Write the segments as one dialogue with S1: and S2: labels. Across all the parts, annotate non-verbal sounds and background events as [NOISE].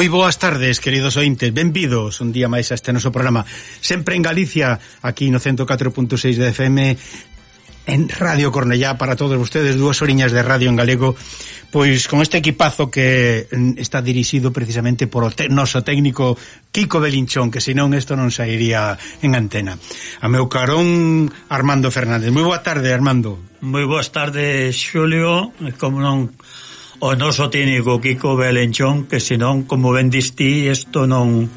S1: Moi boas tardes, queridos ointes, benvidos un día máis a este noso programa Sempre en Galicia, aquí no 104.6 de FM en Radio Cornellá para todos vostedes, dúas oriñas de radio en galego, pois con este equipazo que mm, está dirixido precisamente por o noso técnico Kiko Belinchón, que senón isto non sairía en antena. A meu carón Armando Fernández. Moi boa tarde, Armando.
S2: Moi boas tardes, Xulio, como non o noso técnico Kiko Belenchón que senón, como ben distí, isto non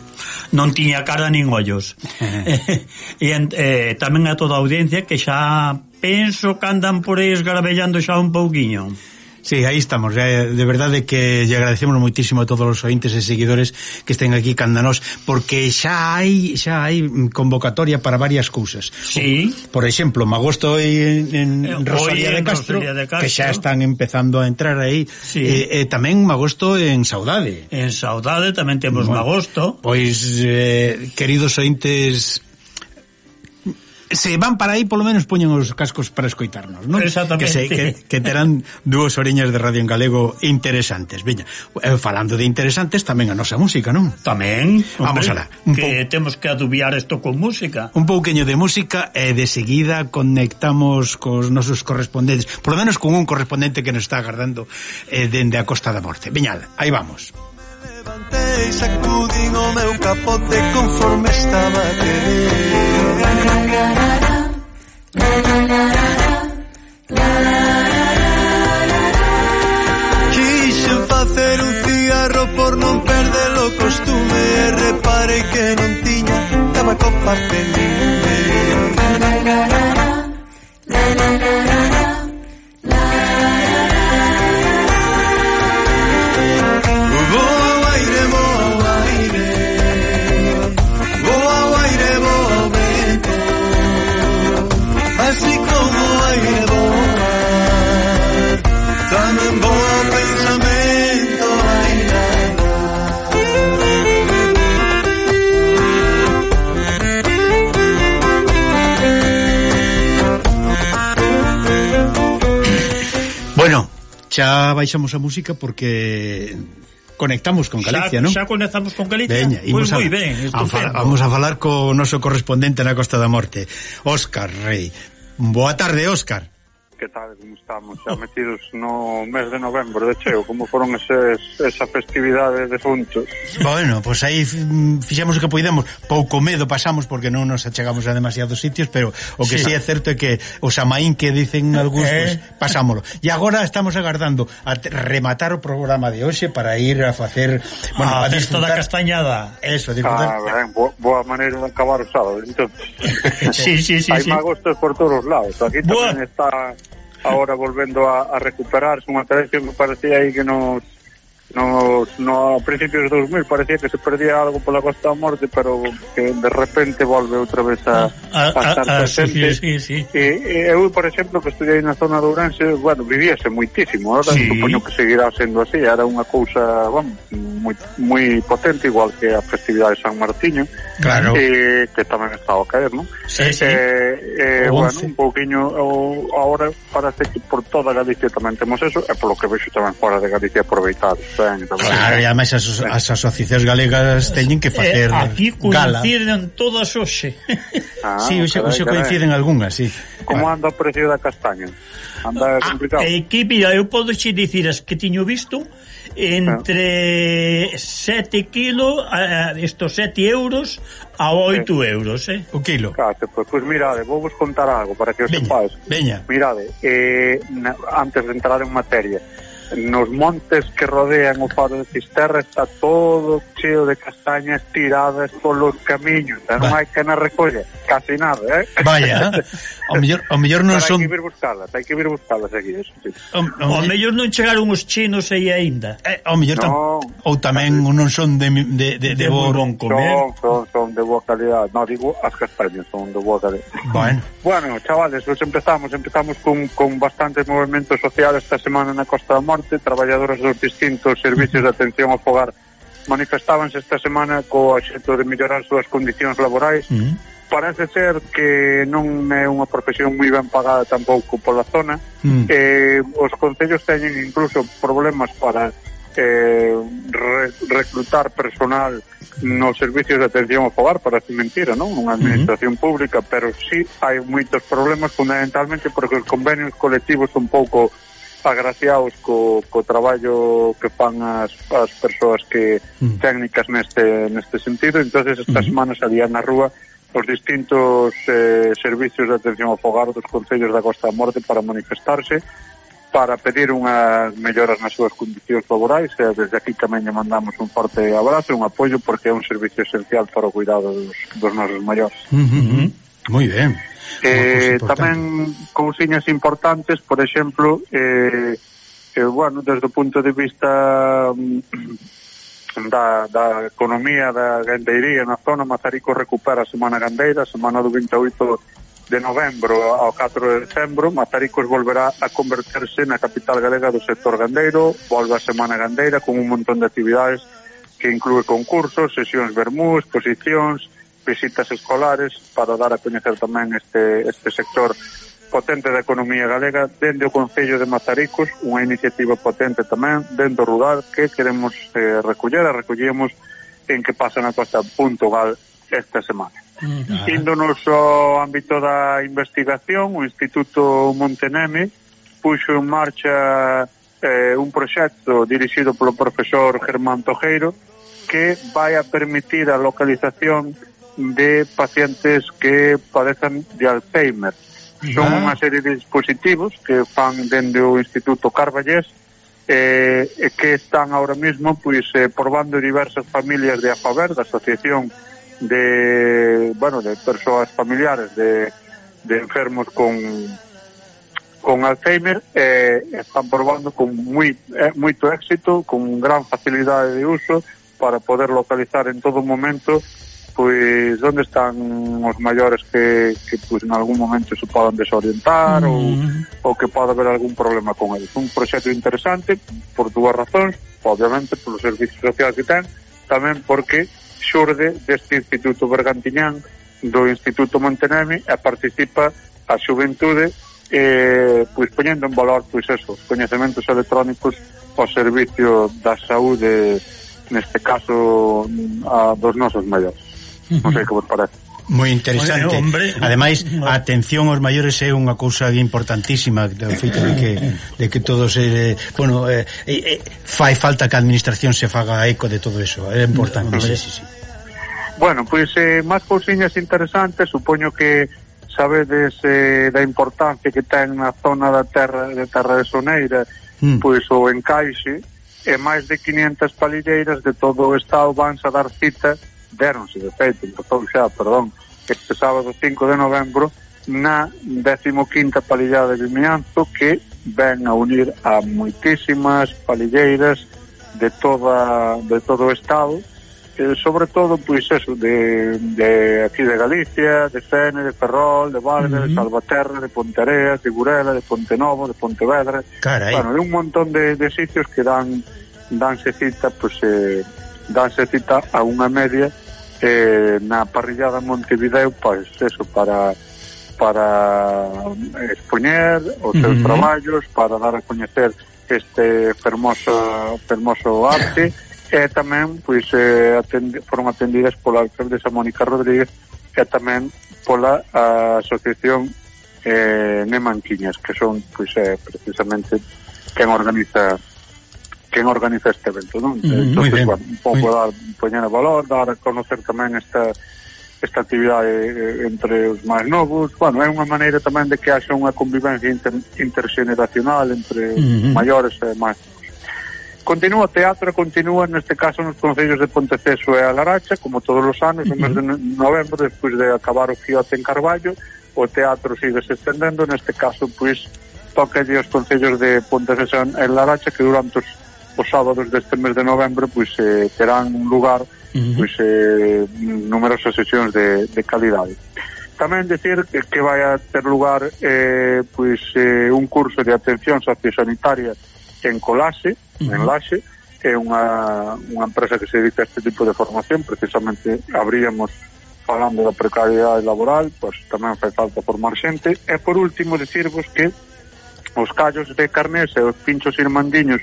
S2: non tiña cara nin ollos. [LAUGHS] [LAUGHS] E en, eh, tamén a toda a audiencia que xa penso que andan por aí esgarabellando xa un pouquiño.
S1: Sí, aí estamos. Eh, de verdade que lle agradecemos moitísimo a todos os ointes e seguidores que estén aquí candanos, porque xa hai xa hai convocatoria para varias cousas.
S2: Sí.
S1: Por exemplo, Magosto e en, en
S2: eh,
S1: Rosalía, de Castro,
S2: Rosalía de Castro,
S1: que xa están empezando a entrar aí.
S2: Sí.
S1: Eh, eh, e, e tamén Magosto en Saudade.
S2: En Saudade tamén temos
S1: bueno,
S2: Magosto.
S1: Pois, eh, queridos ointes se van para aí, polo menos poñen os cascos para escoitarnos, non?
S2: Exactamente.
S1: Que, se, que, que terán dúas oreñas de radio en galego interesantes. Veña, eh, falando de interesantes, tamén a nosa música, non?
S2: Tamén.
S1: Vamos alá.
S2: Que temos que adubiar isto con música.
S1: Un pouqueño de música e de seguida conectamos cos nosos correspondentes, polo menos con un correspondente que nos está agardando eh, dende a Costa da Morte. Veñal, aí vamos.
S3: Levantei, sacudín o meu capote conforme estaba querido. Quixen facer un cigarro por non perder o costume e repare que non tiña tabaco para
S1: pedir. xa baixamos a música porque conectamos con Galicia, non?
S2: Xa conectamos con Galicia.
S1: Veña,
S2: pois
S1: pues
S2: moi ben,
S1: a
S2: fal,
S1: vamos a falar co noso correspondente na Costa da Morte, Óscar Rei. Boa tarde, Óscar
S4: que tal como estamos, xa metidos no mes de novembro de cheo, como foron eses, esa festividade de xuntos.
S1: Bueno, pois pues aí mm, fixemos o que poidemos, pouco medo pasamos porque non nos achegamos a demasiados sitios, pero o que sí,
S2: sí
S1: é certo é que o xamaín que dicen eh, algúns,
S2: eh?
S1: pues, pasámolo. E agora estamos agardando a rematar o programa de hoxe para ir a facer, bueno,
S2: ah,
S1: a,
S2: a da castañada.
S1: Eso, a disfrutar.
S4: Ah, ben, boa, boa maneira de acabar o sábado, entonces. [LAUGHS]
S2: sí, sí, sí,
S4: Hai
S2: sí.
S4: magostos por todos os lados. Aquí
S2: Buah.
S4: tamén está agora volvendo a, a recuperarse unha tradición que parecía aí que nos Nos, no, a principios dos 2000 parecía que se perdía algo pola Costa da Morte, pero que de repente volve outra vez a, ah,
S2: a,
S4: a, estar
S2: ah, a, a
S4: presente.
S2: Sí, sí, sí.
S4: E, e eu, por exemplo, que estudiei na zona de Ourense, bueno, vivíase muitísimo, ahora
S2: sí.
S4: supoño que seguirá sendo así, era unha cousa, bueno, moi, moi potente, igual que a festividade de San Martiño,
S1: claro.
S4: e, que tamén estaba a caer, non?
S2: Sí, sí.
S4: Eh, eh,
S1: o
S4: bueno,
S1: 11.
S4: un pouquiño, o, ahora parece que por toda Galicia tamén temos eso, e polo que vexo tamén fora de Galicia aproveitar, ben, tamén.
S1: Claro, e ademais as, as asociacións galegas teñen que eh, facer
S2: eh, aquí coinciden gala. todas hoxe.
S4: Ah, [LAUGHS]
S1: sí, hoxe,
S4: carai,
S1: hoxe coinciden algunhas, sí.
S4: Como anda o precio da castaña? Anda
S2: ah,
S4: complicado.
S2: É que, mira, eu podo xe dicir as que tiño visto entre ah. 7 kilo eh, estos 7 euros a 8 euros, eh?
S1: O kilo.
S4: Claro, pois, pois pues, mirade, vou vos contar algo para que os
S1: veña,
S4: sepáis.
S1: Veña.
S4: Mirade, eh, antes de entrar en materia, nos montes que rodean o faro de Fisterra está todo cheo de castañas tiradas polos camiños, e non hai que na recolle, casi nada, eh?
S1: Vaya, o mellor, o mellor non
S4: Pero
S1: son...
S4: Hai que vir buscalas, hai que vir buscalas aquí, eso sí.
S1: o,
S2: o mellor non chegaron os chinos aí aínda.
S1: Eh, ao mellor tam...
S4: no,
S1: ou tamén non son de, de, de, de,
S2: de
S1: bo
S2: bon comer.
S4: Son, son, son de boa calidad, non digo as castañas, son de boa calidad.
S1: Bueno,
S4: bueno chavales, pues empezamos, empezamos con, con bastantes movimentos sociales esta semana na Costa da Morte, Monte, traballadoras dos distintos servicios de atención ao fogar, manifestábanse esta semana co axeto de mellorar as súas condicións laborais.
S2: Mm.
S4: Parece ser que non é unha profesión moi ben pagada tampouco pola zona.
S1: Mm.
S4: eh, os concellos teñen incluso problemas para eh, re, reclutar personal nos servicios de atención ao fogar, ser mentira, non? Unha mm-hmm. administración uh -huh. pública, pero sí hai moitos problemas fundamentalmente porque os convenios colectivos son pouco agraciados co, co traballo que fan as, as persoas que mm. técnicas neste, neste sentido entonces estas mm. Mm-hmm. semanas salían na rúa os distintos eh, servicios de atención ao fogar dos Concellos da Costa da Morte para manifestarse para pedir unhas melloras nas súas condicións laborais e desde aquí tamén lle mandamos un forte abrazo e un apoio porque é un servicio esencial para o cuidado dos, dos nosos maiores.
S1: Uh -huh. Moi ben.
S4: Eh, tamén cousiñas importantes, por exemplo, eh, eh, bueno, desde o punto de vista mm, da, da economía da gandeiría na zona, Mazarico recupera a Semana Gandeira, a Semana do 28 de novembro ao 4 de decembro, Mazaricos volverá a converterse na capital galega do sector gandeiro, volve a Semana Gandeira con un montón de actividades que inclúe concursos, sesións vermús, exposicións, visitas escolares para dar a coñecer tamén este, este sector potente da economía galega dende o Concello de Mazaricos, unha iniciativa potente tamén dentro rural que queremos eh, recoller, a recollemos en que pasa na costa punto gal esta semana. Uh -huh. Índonos ao ámbito da investigación, o Instituto Monteneme puxo en marcha eh, un proxecto dirixido polo profesor Germán Tojeiro que vai a permitir a localización de pacientes que padecen de Alzheimer. Son ah. unha serie de dispositivos que fan dende o Instituto Carballés eh, que están ahora mismo pois, eh, probando diversas familias de AFABER, da Asociación de, bueno, de persoas familiares de, de enfermos con, con Alzheimer eh, están probando con moi, eh, moito éxito, con gran facilidade de uso para poder localizar en todo momento pois onde están os maiores que, que pois, en algún momento se podan desorientar mm. ou, ou que pode haber algún problema con eles. Un proxecto interesante por dúas razóns, obviamente polo servicios social que ten, tamén porque xurde deste Instituto Bergantiñán do Instituto Montenemi e participa a xuventude eh, pois poñendo en valor pois eso, os coñecementos electrónicos ao servicio da saúde neste caso a, dos nosos maiores. Non sei como parece.
S1: Moi interesante. Hombre, hombre, Ademais, a atención aos maiores é unha cousa importantísima do feito de que de que todos eh, bueno, eh, eh, eh, fai falta que a administración se faga eco de todo eso, é importante. Sí, sí, sí.
S4: Bueno, pois eh, máis cousiñas interesantes, supoño que sabedes eh, da importancia que ten na zona da terra de Terra de Soneira, mm. pois o encaixe e máis de 500 palilleiras de todo o estado vanse a dar cita deronse, de feito, empezou xa, perdón, este sábado 5 de novembro na 15ª palillada de Vimianzo que ven a unir a moitísimas palilleiras de toda de todo o estado eh, sobre todo pois eso de, de aquí de Galicia, de Fene, de Ferrol, de Valde, uh -huh. de Salvaterra, de Ponteareas, de Burela, de Pontenovo, de Pontevedra.
S1: Carai.
S4: Bueno, de un montón de, de sitios que dan danse cita, pois eh, danse cita a unha media eh, na parrillada Montevideo pois eso para para expoñer os seus uh -huh. traballos, para dar a coñecer este fermoso fermoso arte e tamén pois eh, atend foron atendidas pola alcaldesa Mónica Rodríguez e tamén pola a, asociación eh, Nemanquiñas, que son pois eh, precisamente quen organiza quen organiza este evento, non? Mm, entón, bueno, un pouco dar, poñer valor, dar a conocer tamén esta esta actividade eh, entre os máis novos. Bueno, é unha maneira tamén de que haxa unha convivencia inter, interxeneracional entre os mm -hmm. maiores e máis. Continúa o teatro, continúa neste caso nos concellos de Ponteceso e Alaracha, como todos os anos, no mes de novembro, despois de acabar o Fiote en Carballo, o teatro sigue se estendendo, neste caso, pois, toca aos concellos de Ponteceso e Alaracha que durante os os sábados deste mes de novembro pois eh, terán un lugar uh -huh. pois eh, numerosas sesións de, de calidade. Tamén decir que, que vai a ter lugar eh, pois eh, un curso de atención sociosanitaria en Colase, uh -huh. en Laxe, que é unha, unha empresa que se dedica a este tipo de formación, precisamente abríamos falando da precariedade laboral, pois tamén fai falta formar xente. E por último, decirvos que os callos de carnés e os pinchos irmandiños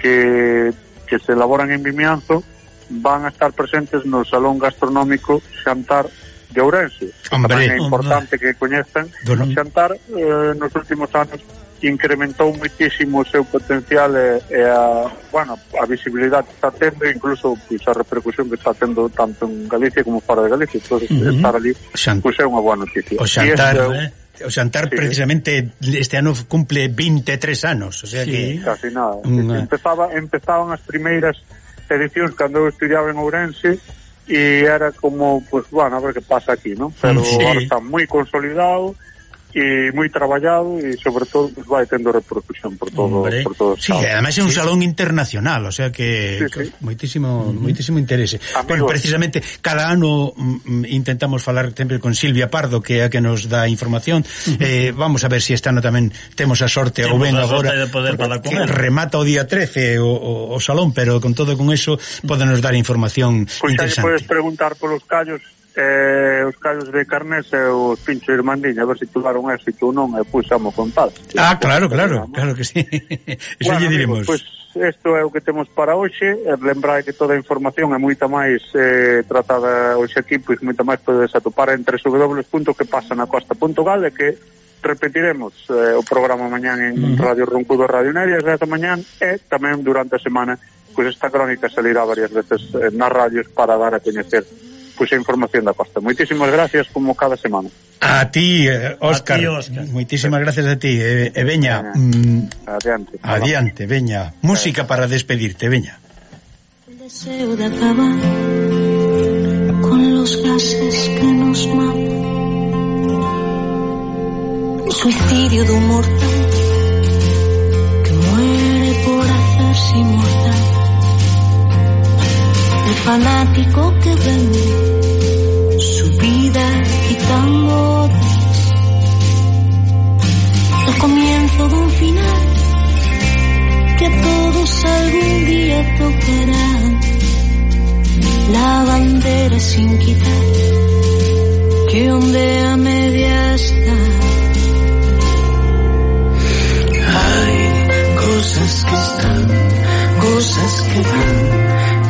S4: que, que se elaboran en Vimianzo van a estar presentes no Salón Gastronómico Xantar de Ourense.
S1: Hombre,
S4: Tamén é importante hombre. que coñezan. Don... Xantar eh, nos últimos anos incrementou muitísimo o seu potencial e, e a, bueno, a visibilidade que está tendo e incluso pues, a repercusión que está tendo tanto en Galicia como fora de Galicia. Entonces, uh -huh. estar ali
S1: Xan...
S4: pues, é unha boa noticia.
S1: O Xantar,
S4: e este,
S2: eh?
S1: o Xantar
S4: sí.
S1: precisamente este ano cumple 23 anos, o sea
S2: sí.
S1: que
S4: casi nada.
S1: Unha...
S4: Empezaba empezaban as primeiras edicións cando eu estudiaba en Ourense e era como, pues, bueno, a ver que pasa aquí, ¿no? Pero
S2: sí.
S4: ahora está moi consolidado e moi traballado e sobre todo pues, vai tendo repercusión por todo
S2: Hombre.
S4: por todo
S1: Sí, además é un sí. salón internacional, o sea que,
S4: sí, sí.
S1: moitísimo uh -huh. moitísimo interese.
S4: Amigos.
S1: Bueno, precisamente cada ano mm, mm, intentamos falar sempre con Silvia Pardo que é a que nos dá información. Uh -huh. Eh, vamos a ver se si este ano tamén temos a sorte
S2: temos
S1: ou
S2: ben
S1: agora
S2: de poder
S1: que remata o día 13 o, o, o salón, pero con todo con eso podenos dar información
S4: pois pues, interesante. Podes preguntar polos callos eh, os callos de carnes e eh, os pinchos de a ver se tuvaron éxito ou non, e pois puxamos con paz.
S1: Ah, claro, claro, claro que sí. [LAUGHS] Eso bueno, lle diremos.
S4: Pois, pues, isto é o que temos para hoxe. Lembrai que toda a información é moita máis eh, tratada hoxe aquí, pois moita máis podedes atopar en www.quepasanacosta.gal e que repetiremos eh, o programa mañán en uh -huh. Radio Roncudo Radio Neria desde mañán e tamén durante a semana pois esta crónica salirá varias veces eh, nas radios para dar a coñecer pois a información da costa. Moitísimas gracias como cada semana.
S1: A ti, eh, Óscar.
S2: A ti, Óscar.
S1: Moitísimas gracias a ti. E, e veña,
S4: Veña.
S1: mm,
S4: Adiante.
S1: adiante, veña. Música para despedirte, veña.
S5: El deseo de acabar con los gases que nos matan. Un suicidio de un mortal que muere por hacerse inmortal. El fanático que vende su vida quitando. El comienzo de un final que a todos algún día tocará la bandera sin quitar que ondea media está.
S6: Hay cosas que están, cosas que van,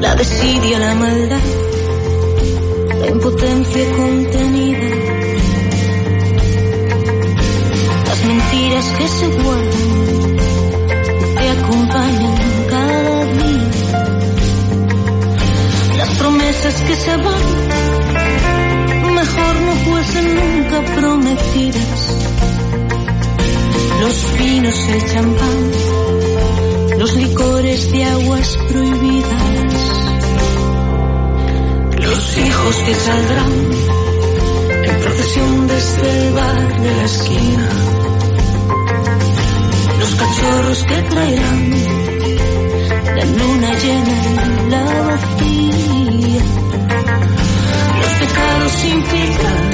S5: La desidia, la maldad, la impotencia contenida, las mentiras que se guardan, te acompañan cada día, las promesas que se van, mejor no fuesen nunca prometidas, los vinos, el champán los licores de aguas prohibidas, los hijos que saldrán en procesión desde el bar de la esquina, los cachorros que traerán la luna llena en la vacía, los pecados sin filtrar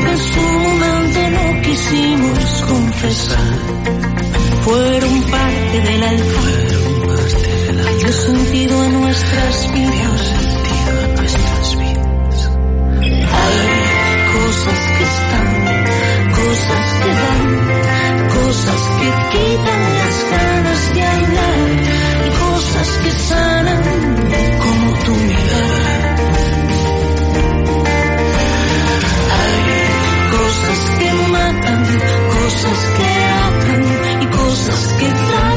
S5: que en su momento no quisimos confesar fueron parte del altar, dio sentido a nuestras vidas. Cosas que dan, cosas que quitan las ganas de hablar cosas que sanan como tu mirada. Hay cosas que matan, cosas que atan y cosas que tratan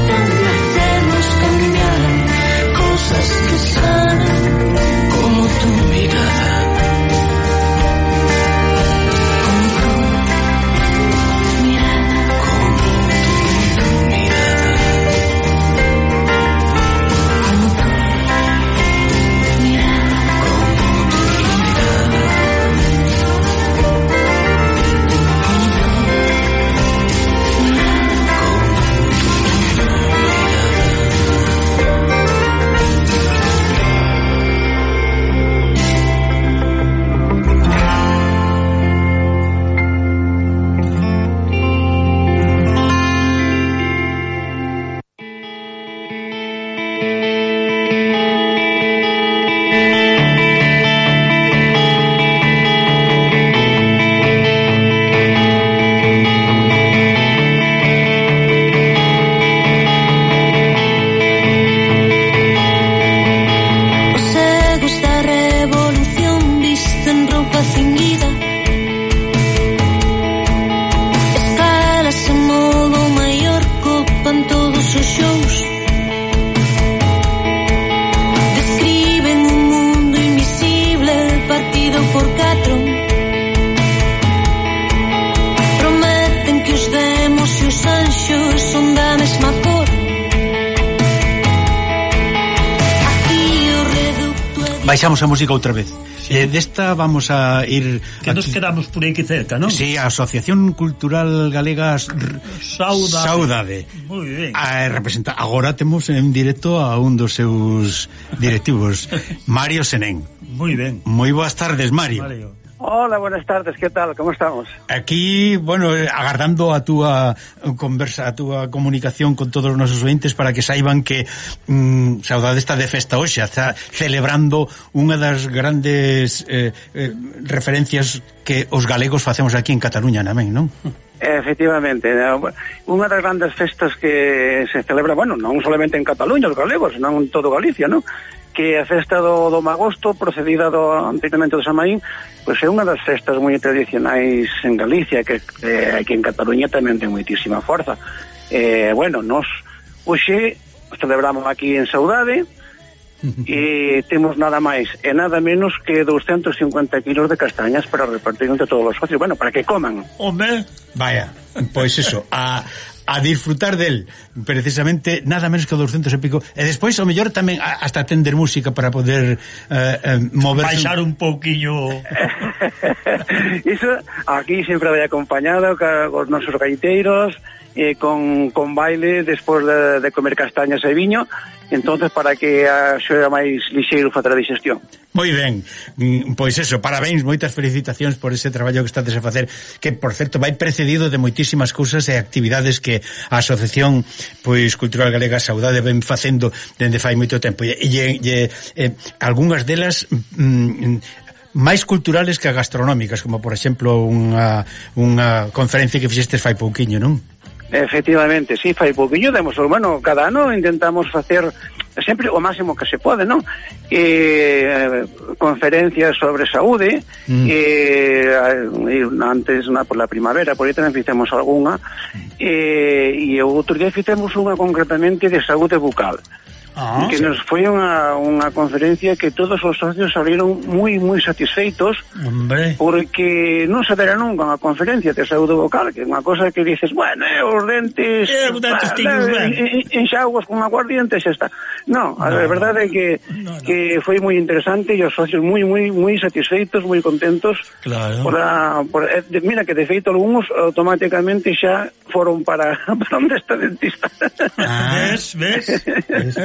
S1: escoitamos a música outra vez. Sí. Eh, desta vamos a ir...
S2: Que nos quedamos por aquí cerca, non?
S1: Sí, a Asociación Cultural Galega
S2: Saudade.
S1: Saudade.
S2: Muy ben.
S1: A, eh, representa, agora temos en directo a un dos seus directivos, [LAUGHS] Mario Senén.
S2: Moi ben.
S1: Moi boas tardes, Mario.
S2: Mario.
S7: Hola, buenas tardes, que tal, como estamos?
S1: Aquí, bueno, agardando a túa eh, conversa, a túa comunicación con todos os nosos ointes para que saiban que mm, Saudade está de festa hoxe, está celebrando unha das grandes eh, eh, referencias que os galegos facemos aquí en Cataluña tamén, non?
S7: Efectivamente, unha das grandes festas que se celebra, bueno, non solamente en Cataluña, os galegos, senón en todo Galicia, non? que a festa do, do Magosto, procedida do anteriormente do Samaín, pois é unha das festas moi tradicionais en Galicia, que eh, aquí en Cataluña tamén ten moitísima forza. Eh, bueno, nos hoxe celebramos aquí en Saudade, [LAUGHS] e temos nada máis e nada menos que 250 kilos de castañas para repartir entre todos os socios, bueno, para que coman.
S2: Home,
S1: vaya, pois pues eso, a, a disfrutar del precisamente nada menos que 200 e pico e despois o mellor tamén hasta tender música para poder eh, eh, moverse.
S2: Baixar un pouquiño [LAUGHS]
S7: iso aquí sempre vai acompañado cos nosos gaiteiros eh, con, con baile despois de, de comer castañas e viño entonces para que a xoera máis lixeiro facer a digestión.
S1: Moi ben, mm, pois eso, parabéns, moitas felicitacións por ese traballo que estades a facer, que por certo vai precedido de moitísimas cousas e actividades que a Asociación pois Cultural Galega Saudade ven facendo dende fai moito tempo. E, e, e, e algunhas delas mm, máis culturales que gastronómicas, como por exemplo unha, unha conferencia que fixestes fai pouquiño, non?
S7: Efectivamente, sí, fai pouquinho demos bueno, humano cada ano intentamos facer sempre o máximo que se pode, non? Eh, conferencias sobre saúde
S1: mm.
S7: eh, antes na pola primavera, por aí tamén fixemos algunha e, e outro día fixemos unha concretamente de saúde bucal.
S2: Ah,
S7: que sí. nos foi unha, unha conferencia que todos os socios salieron moi, moi satisfeitos
S2: Hombre.
S7: porque non se verá nunca unha conferencia de saúde vocal que é unha cosa que dices, bueno, eh, os dentes
S2: eh, os dentes
S7: enxaguas con aguardiente xa está no, a
S2: no,
S7: verdade é que,
S2: no, no.
S7: que foi moi interesante e os socios moi, moi, moi satisfeitos moi contentos
S2: claro.
S7: por a, por, eh, mira que de feito algúns automáticamente xa foron para, [LAUGHS] para onde está dentista
S1: ah, [LAUGHS]
S2: ves, ves, [LAUGHS] ves.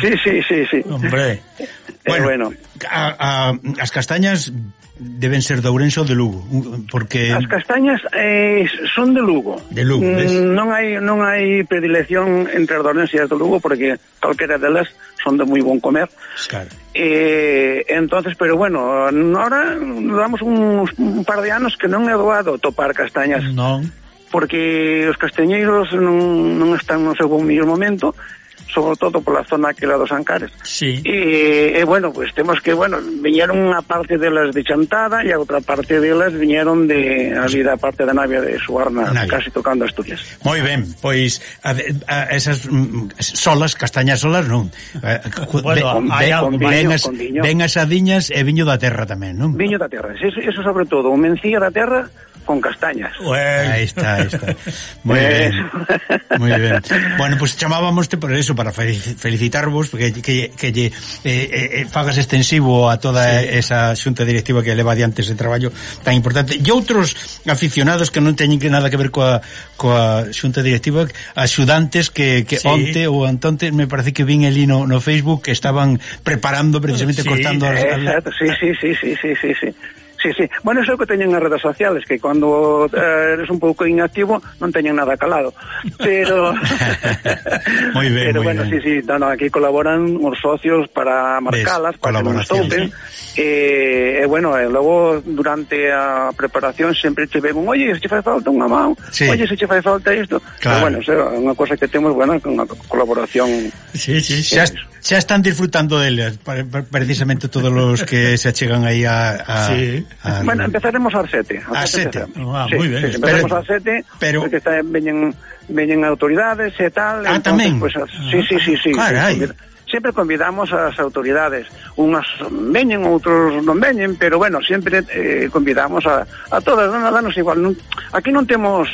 S7: Sí, sí, sí, sí.
S2: Hombre.
S7: Eh, bueno, bueno.
S1: A, a, as castañas deben ser de Ourense ou de Lugo, porque
S7: As castañas eh, son de Lugo.
S1: De Lugo,
S7: mm,
S1: ves?
S7: Non hai non hai predilección entre as de Ourense e as de Lugo porque calquera delas son de moi bon comer.
S1: Claro.
S7: Eh, entonces, pero bueno, ahora damos uns un par de anos que non é doado topar castañas.
S2: Non
S7: porque os castañeiros non, non están no seu bon mellor momento sobre todo pola zona aquela dos Ancares.
S2: Sí.
S7: E, e bueno, pues temos que, bueno, viñeron unha parte delas de Chantada e a outra parte delas viñeron de ali da parte da Navia de Suarna,
S1: Navia.
S7: casi tocando Asturias.
S1: Moi ben, pois a, a esas mm, solas, castañas solas non. Eh,
S2: bueno, hai algo
S1: ven as, as adiñas e viño da terra tamén, non?
S7: Viño da terra, eso, eso sobre todo, o mencía da terra con castañas.
S1: Bueno.
S2: Ahí
S1: está, ahí está. Muy eh. bien. Muy bien. Bueno, pues chamábamoste por eso, para felicitarvos, porque que, que, lle eh, eh, eh, fagas extensivo a toda sí. esa xunta directiva que leva adiante ese traballo tan importante. E outros aficionados que non teñen que nada que ver coa, coa xunta directiva, axudantes que, que
S2: sí.
S1: onte ou antonte, me parece que vin ali no, no Facebook, que estaban preparando precisamente
S2: sí,
S1: cortando... Eh, as...
S7: Exacto, sí, sí, sí, sí, sí, sí. sí. Sí, sí. Bueno, eso que teñen as redes sociales, que cando eh, eres un pouco inactivo non teñen nada calado. Pero... [LAUGHS]
S1: moi ben,
S7: Pero bueno,
S1: ben.
S7: sí, sí, no, no, aquí colaboran os socios para marcalas, Ves, para que non estopen.
S1: Sí.
S7: E, eh, eh, bueno, eh, logo durante a preparación sempre che ven un, oye, se che fai falta unha mão,
S1: sí.
S7: oye, se che fai falta isto.
S1: Claro.
S7: Pero bueno, é unha cosa que temos, bueno, unha colaboración...
S2: Sí, sí,
S1: xa, xa eh. están disfrutando deles, eh, precisamente todos os que se achegan aí a... a...
S2: Sí.
S1: Al...
S7: Bueno, empezaremos ás sete.
S1: Ás sete.
S2: Ah,
S7: sí,
S2: moi ben.
S7: Sí,
S1: empezaremos
S7: ás sete,
S1: pero...
S7: porque está, veñen, veñen autoridades e tal.
S1: Ah,
S7: entonces,
S1: tamén?
S7: Pues, sí, ah, sí, sí. sí
S1: Carai.
S7: Sí, sempre convidamos as autoridades unhas veñen, outros non veñen pero bueno, sempre eh, convidamos a, a todas, non danos igual non, aquí non temos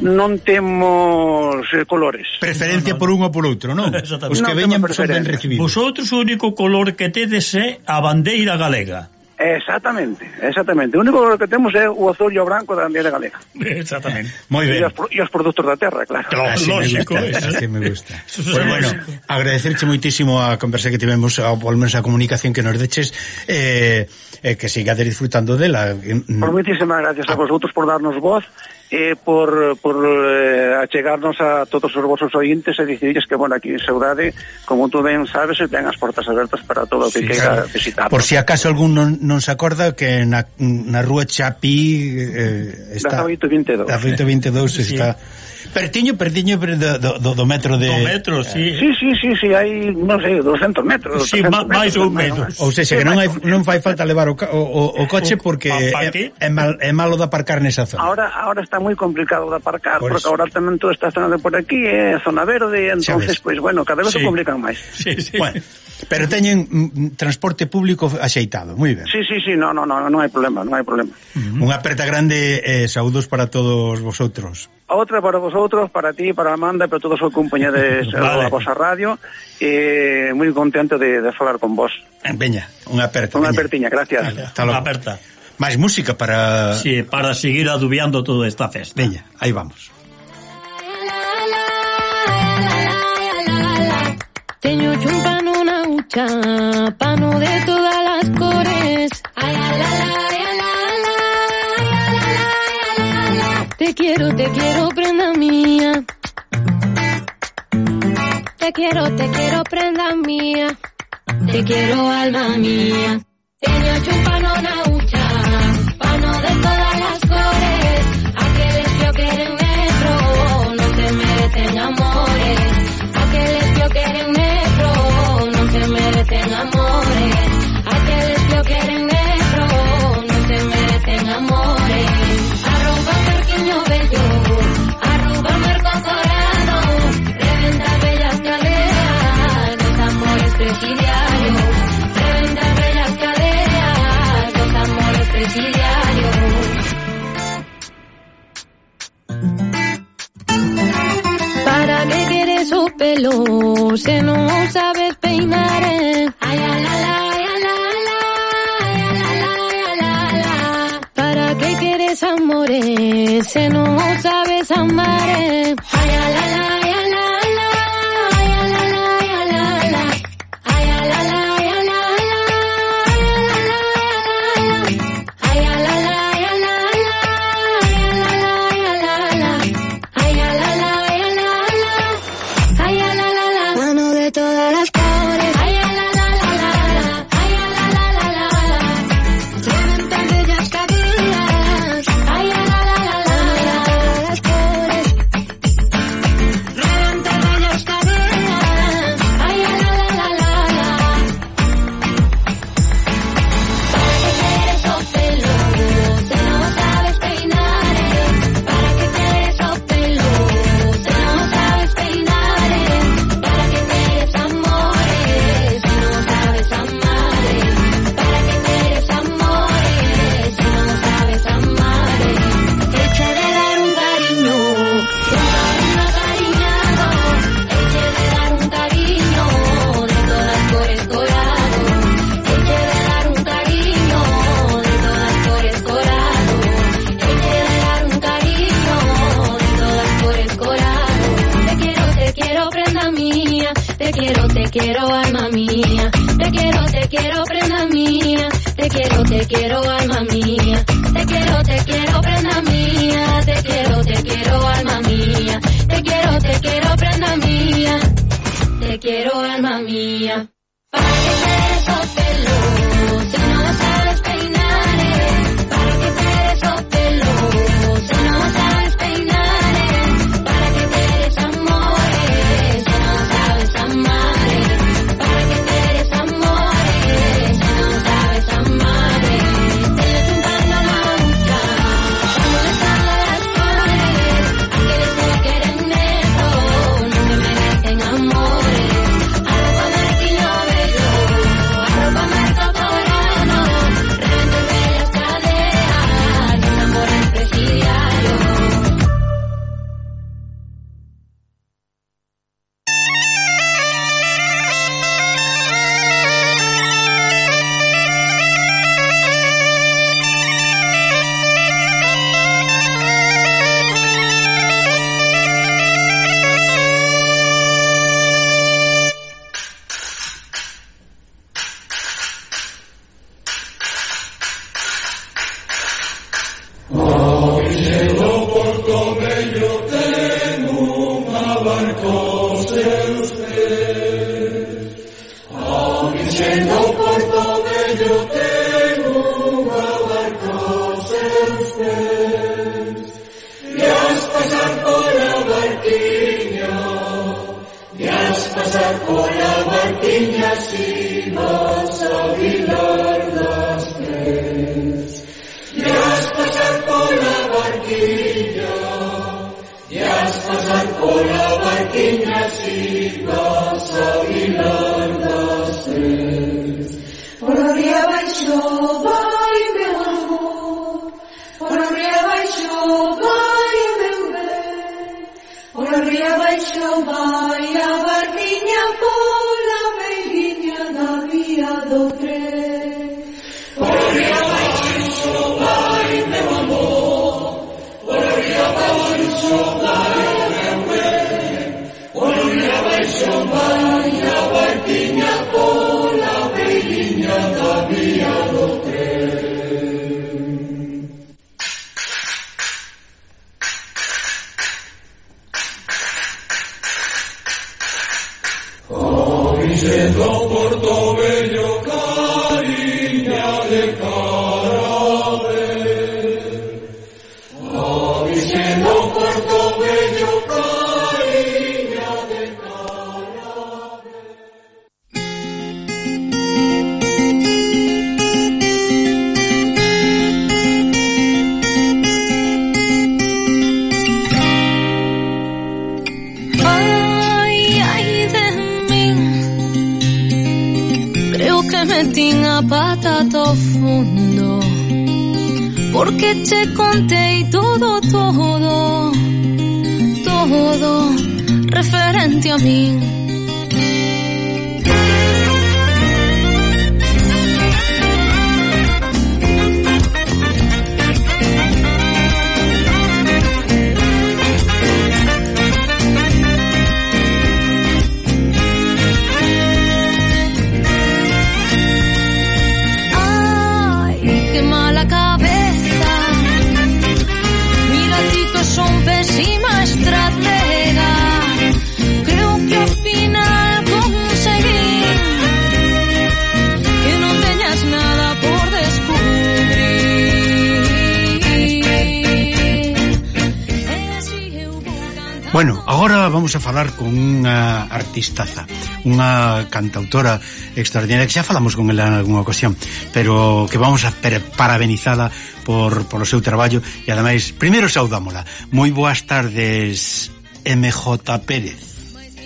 S7: non temos eh, colores
S1: preferencia no, no, por un ou por outro, non? [LAUGHS] os que
S7: non veñen
S1: son ben recibidos
S2: vosotros o único color que tedes é a bandeira galega
S7: Exactamente, exactamente. O único que temos é o azul e o branco da bandeira galega.
S2: Exactamente.
S1: Moi ben.
S7: E os, e os produtos da terra, claro.
S2: Claro,
S1: así
S2: lógico.
S1: Me gusta,
S2: ¿eh?
S1: así me gusta. [LAUGHS] pues bueno, agradecerche moitísimo a conversa que tivemos, ao menos a comunicación que nos deches, eh, eh, que sigades disfrutando dela. Mm,
S7: por moitísimas gracias a ah. vosotros por darnos voz eh, por, por eh, achegarnos a todos os vosos ointes e dicirles que, bueno, aquí en Saudade, como tú ben sabes, ten as portas abertas para todo o que
S1: sí,
S7: queira
S1: claro.
S7: visitar.
S1: Por si acaso algún non, non se acorda que na, na rúa Chapi eh, está...
S7: Da 822.
S1: Da 822
S2: sí.
S1: está... Pertiño, pertiño do, do, do metro de...
S2: Do metro, sí. Eh.
S7: Sí, sí, sí, sí hai, non sei, 200 metros.
S2: Sí, máis ou menos.
S1: Ou seja, que non, hai, non fai falta levar o, o, o coche porque é, é, mal, é malo de aparcar nesa zona.
S7: Ahora, ahora está moi complicado de aparcar,
S1: por
S7: porque ahora tamén toda esta zona de por aquí é zona verde, entonces, pois, bueno, cada vez
S2: sí.
S7: se complican máis.
S2: Sí, sí.
S1: Bueno, pero teñen mm, mm, transporte público axeitado, moi ben.
S7: Sí, sí, sí, no, no, no, non hai problema, non hai problema. Uh -huh.
S1: Unha aperta grande, eh, saudos para todos vosotros.
S7: Outra para vosotros, para ti, para Amanda, para todos os compañeros [LAUGHS]
S2: vale.
S7: da vosa radio e moi contento de, de falar con vos.
S1: Veña, unha aperta.
S7: Unha apertiña, gracias.
S1: Vale, hasta logo.
S2: Aperta.
S1: Máis música para...
S2: Sí, para seguir adubiando toda esta festa.
S1: Veña, aí vamos.
S3: Teño chumpa nunha hucha, pano de todas as cores. Ay, ay, la, la, Te quiero, te quiero, prenda mía. Te quiero, te quiero, prenda mía. Te quiero, alma mía. Teño un pano na hucha, pano de todas las cores. Aqueles que o su pelo, se no sabes peinar. Eh. Ay, ala, ala, ala, ¿Para qué quieres amores? Se no sabes amar. Quiero, te quiero, prenda mía. Te quiero, alma mía. ¿Para qué quieres esos pelos? Si no sabes peinar, eh. ¿Para qué quieres esos pelos?
S1: Aristaza, unha cantautora extraordinaria que xa falamos con ela en algunha ocasión, pero que vamos a parabenizala por, por o seu traballo e ademais, primeiro saudámola. Moi boas tardes, MJ Pérez.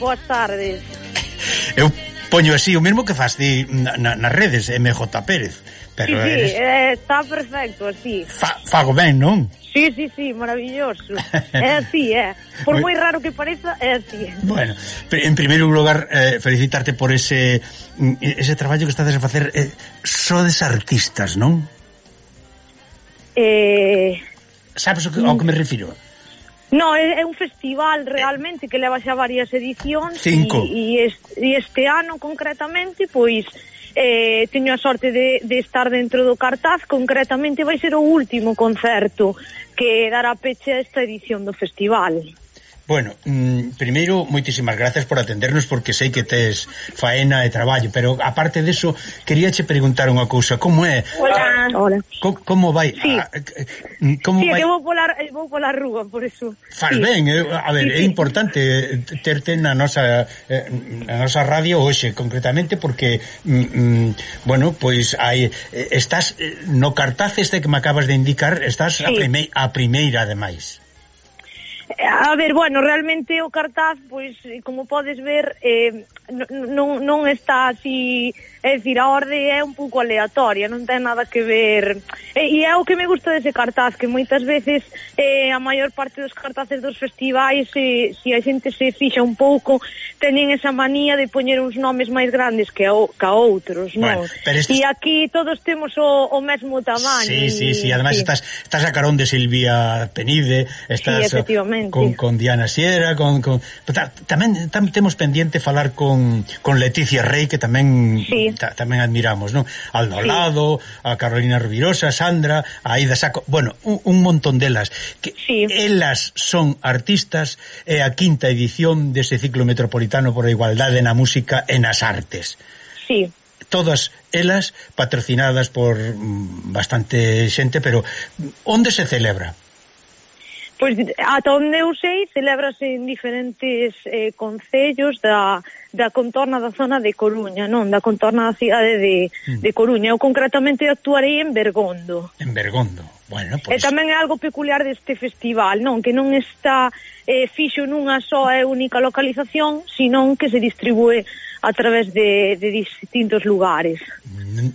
S8: Boas tardes. [LAUGHS]
S1: Eu poño así o mesmo que fas ti na, na, nas redes, MJ Pérez. Pero
S8: sí,
S1: eres...
S8: sí, eh, está perfecto, así.
S1: Fa, fago ben, non?
S8: Sí, sí, sí, maravilloso. É así, é. Por
S1: moi
S8: raro que pareza, é así.
S1: Bueno, en primeiro lugar, eh, felicitarte por ese mm, ese traballo que estades a facer. Eh, sodes artistas, non?
S8: Eh...
S1: Sabes o que, ao que me refiro?
S8: No, é, é un festival eh. realmente que leva xa varias edicións
S1: Cinco.
S8: e, e este, este ano concretamente pois eh, teño a sorte de, de estar dentro do cartaz, concretamente vai ser o último concerto que dará peche a esta edición do festival.
S1: Bueno, mm, primeiro, moitísimas gracias por atendernos porque sei que tes faena e traballo, pero aparte deso, queríache preguntar unha cousa, como é?
S8: Hola. Hola.
S1: Co, como vai?
S8: Sí.
S1: A, como
S8: sí,
S1: vai?
S8: que vou pola, eh, vou pola rúa, por eso.
S1: Faz
S8: sí.
S1: ben, eh? a ver,
S8: sí, sí.
S1: é importante terte na nosa eh, na nosa radio hoxe concretamente porque mm, mm, bueno, pois hai estás no cartaz este que me acabas de indicar, estás
S8: sí.
S1: a, primei, a primeira ademais.
S8: A ver, bueno, realmente o cartaz, pois, como podes ver, eh, non, non está así É dicir, a orde é un pouco aleatoria, non ten nada que ver... E, e é o que me gusta dese cartaz, que moitas veces eh, a maior parte dos cartaces dos festivais, se, se a xente se fixa un pouco, teñen esa manía de poñer uns nomes máis grandes que a, que a outros, non?
S1: Bueno, pero estes...
S8: E aquí todos temos o, o mesmo tamaño.
S1: Sí, sí, sí, ademais
S8: sí.
S1: estás, estás a carón de Silvia Penide, estás
S8: sí,
S1: con, con Diana Sierra, con... con... Tamén, tam, temos pendiente falar con, con Leticia Rey, que tamén...
S8: Sí,
S1: ta, tamén admiramos, non? Aldolado, sí. a Carolina Rubirosa, Sandra, a Aida Saco, bueno, un, un montón delas que
S8: sí.
S1: elas son artistas e a quinta edición dese ciclo metropolitano por a igualdade na música e nas artes.
S8: Sí.
S1: Todas elas patrocinadas por mm, bastante xente, pero mm, onde se celebra?
S8: Pois ata onde eu sei, celebrase en diferentes eh, concellos da, da contorna da zona de Coruña, non? Da contorna da cidade de,
S1: mm.
S8: de Coruña. Eu concretamente actuarei en Bergondo.
S1: En Bergondo. Bueno, pois...
S8: E tamén é algo peculiar deste festival, non? Que non está eh, fixo nunha só e única localización, senón que se distribúe a través de, de distintos lugares.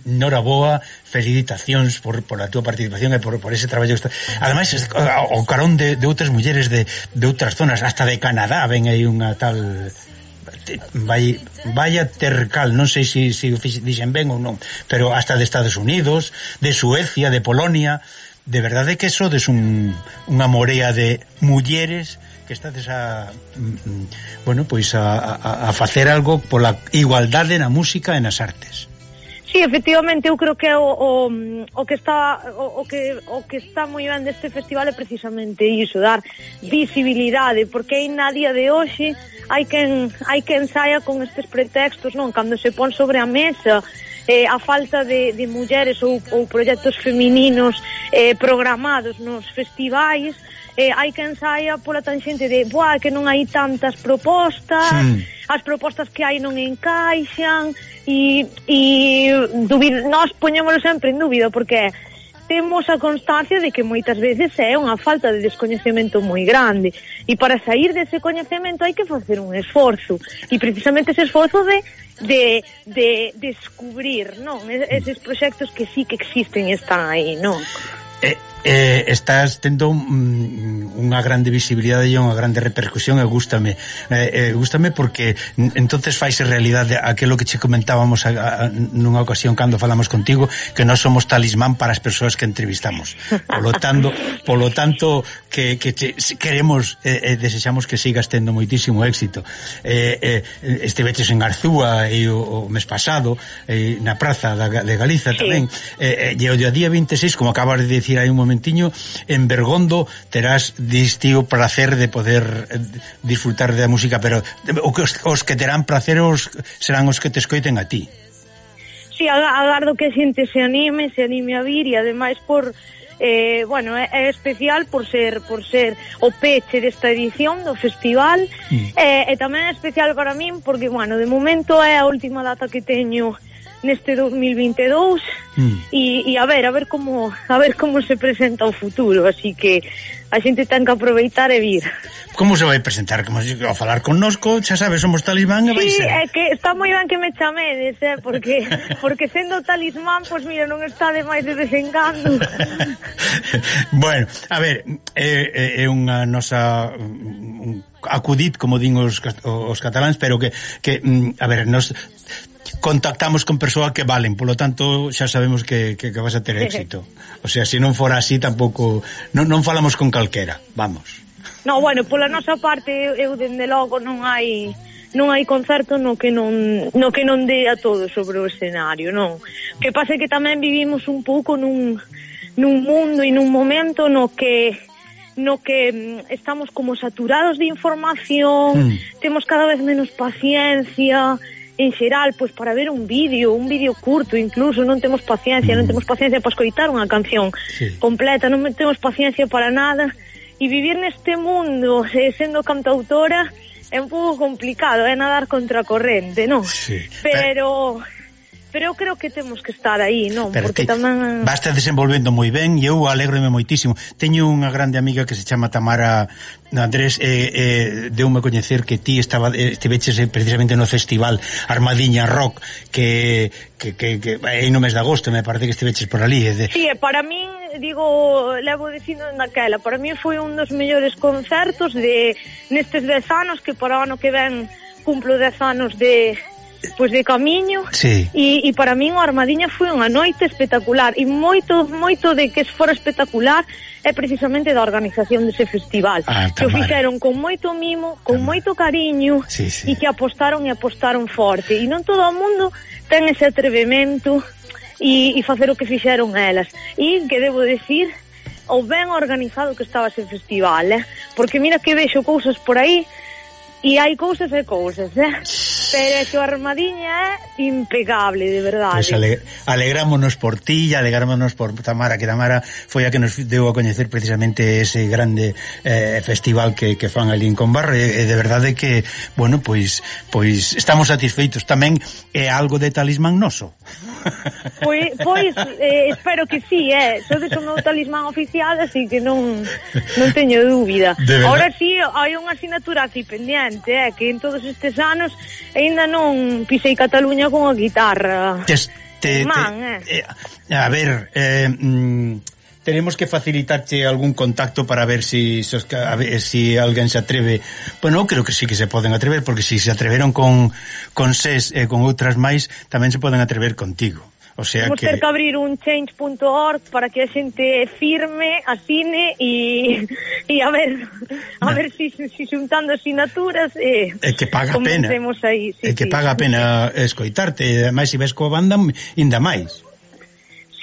S1: Noraboa, felicitacións por, por a túa participación e por, por ese traballo. Está... Ademais, o carón de, de outras mulleres de, de outras zonas, hasta de Canadá, ven aí unha tal vai, vaya tercal, non sei se si, si dixen ben ou non, pero hasta de Estados Unidos, de Suecia, de Polonia, de verdade que sodes un, unha morea de mulleres que estades a mm, mm, bueno, pois a, a, a facer algo pola igualdade na música e nas artes.
S8: Sí, efectivamente, eu creo que o, o, o que está o, o que o que está moi ben deste festival é precisamente iso, dar visibilidade, porque aí na día de hoxe hai quen hai quen saia con estes pretextos, non, cando se pon sobre a mesa eh, a falta de, de mulleres ou, ou proxectos femininos eh, programados nos festivais, eh, hai quen saia pola tanxente de Buah, que non hai tantas propostas
S1: sí.
S8: as propostas que hai non encaixan e, e dubid, nós poñémoslo sempre en dúbida porque temos a constancia de que moitas veces é unha falta de descoñecemento moi grande e para sair dese coñecemento hai que facer un esforzo e precisamente ese esforzo de de, de descubrir, non? Eses proxectos que sí que existen e están aí, non?
S1: Eh, eh, estás tendo mm, unha grande visibilidade e unha grande repercusión e gústame. Eh, eh, gústame porque entonces faise realidade aquilo que che comentábamos a, a, nunha ocasión cando falamos contigo que nós somos talismán para as persoas que entrevistamos. Polo tanto, polo tanto que, que te, queremos e eh, eh, desexamos que sigas tendo moitísimo éxito. Eh, eh, estiveches en Arzúa e o, o mes pasado eh, na praza da, de Galiza tamén sí. eh, eh, e o día 26 como acabas de dicir hai un momento momentiño en Bergondo terás distío o placer de poder eh, disfrutar da música, pero eh, os, os que terán placer os, serán os que te escoiten a ti.
S8: Si, sí, agardo que a xente se anime, se anime a vir e ademais por eh, bueno, é, é especial por ser por ser o peche desta edición do festival
S1: mm.
S8: eh, e tamén é especial para min porque, bueno, de momento é a última data que teño neste 2022
S1: mm.
S8: e, e a ver, a ver como a ver como se presenta o futuro. Así que a xente ten que aproveitar e vir.
S1: Como se vai presentar? Como se, ao falar connosco, xa sabes, somos talismán e vai
S8: sí,
S1: ser.
S8: é que está moi ben que me chamedes eh, porque, [LAUGHS] porque sendo talismán pois pues, mira, non está de máis de desengando. [LAUGHS]
S1: Bueno, a ver é, é unha nosa acudit, como din os, os cataláns pero que, que mm, a ver, nos contactamos con persoas que valen, polo tanto xa sabemos que, que, que vas a ter [LAUGHS] éxito. O sea, se non fora así tampouco non, non falamos con calquera, vamos.
S8: No, bueno, pola nosa parte eu dende logo non hai non hai concerto no que non no que non dé a todo sobre o escenario, non. Que pasa que tamén vivimos un pouco nun nun mundo e nun momento no que no que mm, estamos como saturados de información,
S1: mm.
S8: temos cada vez menos paciencia, en xeral, pois para ver un vídeo, un vídeo curto incluso, non temos paciencia, mm. non temos paciencia para escoitar unha canción
S1: sí.
S8: completa, non temos paciencia para nada e vivir neste mundo eh, sendo cantautora é un pouco complicado, é nadar contra corrente, non?
S1: Sí.
S8: Pero... Eh pero eu creo que temos que estar aí, non?
S1: Pero
S8: Porque
S1: te,
S8: tamén...
S1: Vas desenvolvendo moi ben e eu alegrome moitísimo. Teño unha grande amiga que se chama Tamara Andrés, eh, eh, deume coñecer que ti estaba, estiveches eh, precisamente no festival Armadiña Rock que, que, que, que en no mes de agosto me parece que estiveches por ali. De...
S8: Sí, para min, digo, levo dicindo naquela, para min foi un dos mellores concertos de nestes dez anos que para o ano que ven cumplo dez anos de pois de camiño
S1: sí.
S8: e, e para min o Armadiña foi unha noite espectacular e moito moito de que fora espectacular é precisamente da organización dese festival
S1: ah,
S8: que o fixeron con moito mimo con tamar. moito cariño
S1: sí, sí.
S8: e que apostaron e apostaron forte e non todo o mundo ten ese atrevemento e, e facer o que fixeron elas e que debo decir o ben organizado que estaba ese festival eh? porque mira que vexo cousas por aí e hai cousas e cousas eh? Pero a súa armadiña é impecable, de verdade.
S1: Pues ale, alegrámonos por ti e alegrámonos por Tamara, que Tamara foi a que nos deu a coñecer precisamente ese grande eh, festival que, que fan ali en Conbar. E, e eh, de verdade que, bueno, pois, pois estamos satisfeitos. Tamén é algo de talismán noso.
S8: Pois, pois eh, espero que sí, eh. Sodes o meu talismán oficial, así que non non teño dúbida. Ahora sí, hai unha asignatura así pendiente, eh, que en todos estes anos aínda non pisei Cataluña con a guitarra.
S1: Tes, te,
S8: Man,
S1: te, eh. eh. A ver, eh, mm, tenemos que facilitarche algún contacto para ver si a ver si alguén se atreve. Pois bueno, creo que sí que se poden atrever porque si se atreveron con con SES e eh, con outras máis, tamén se poden atrever contigo. O sea
S8: Vamos
S1: que...
S8: ter que abrir un change.org para que a xente firme, asine e, e a ver a ver si, si xuntando asignaturas e, eh,
S1: e que paga pena.
S8: Aí, sí,
S1: e que
S8: sí.
S1: paga pena [LAUGHS] escoitarte, e ademais se si ves coa banda, inda máis.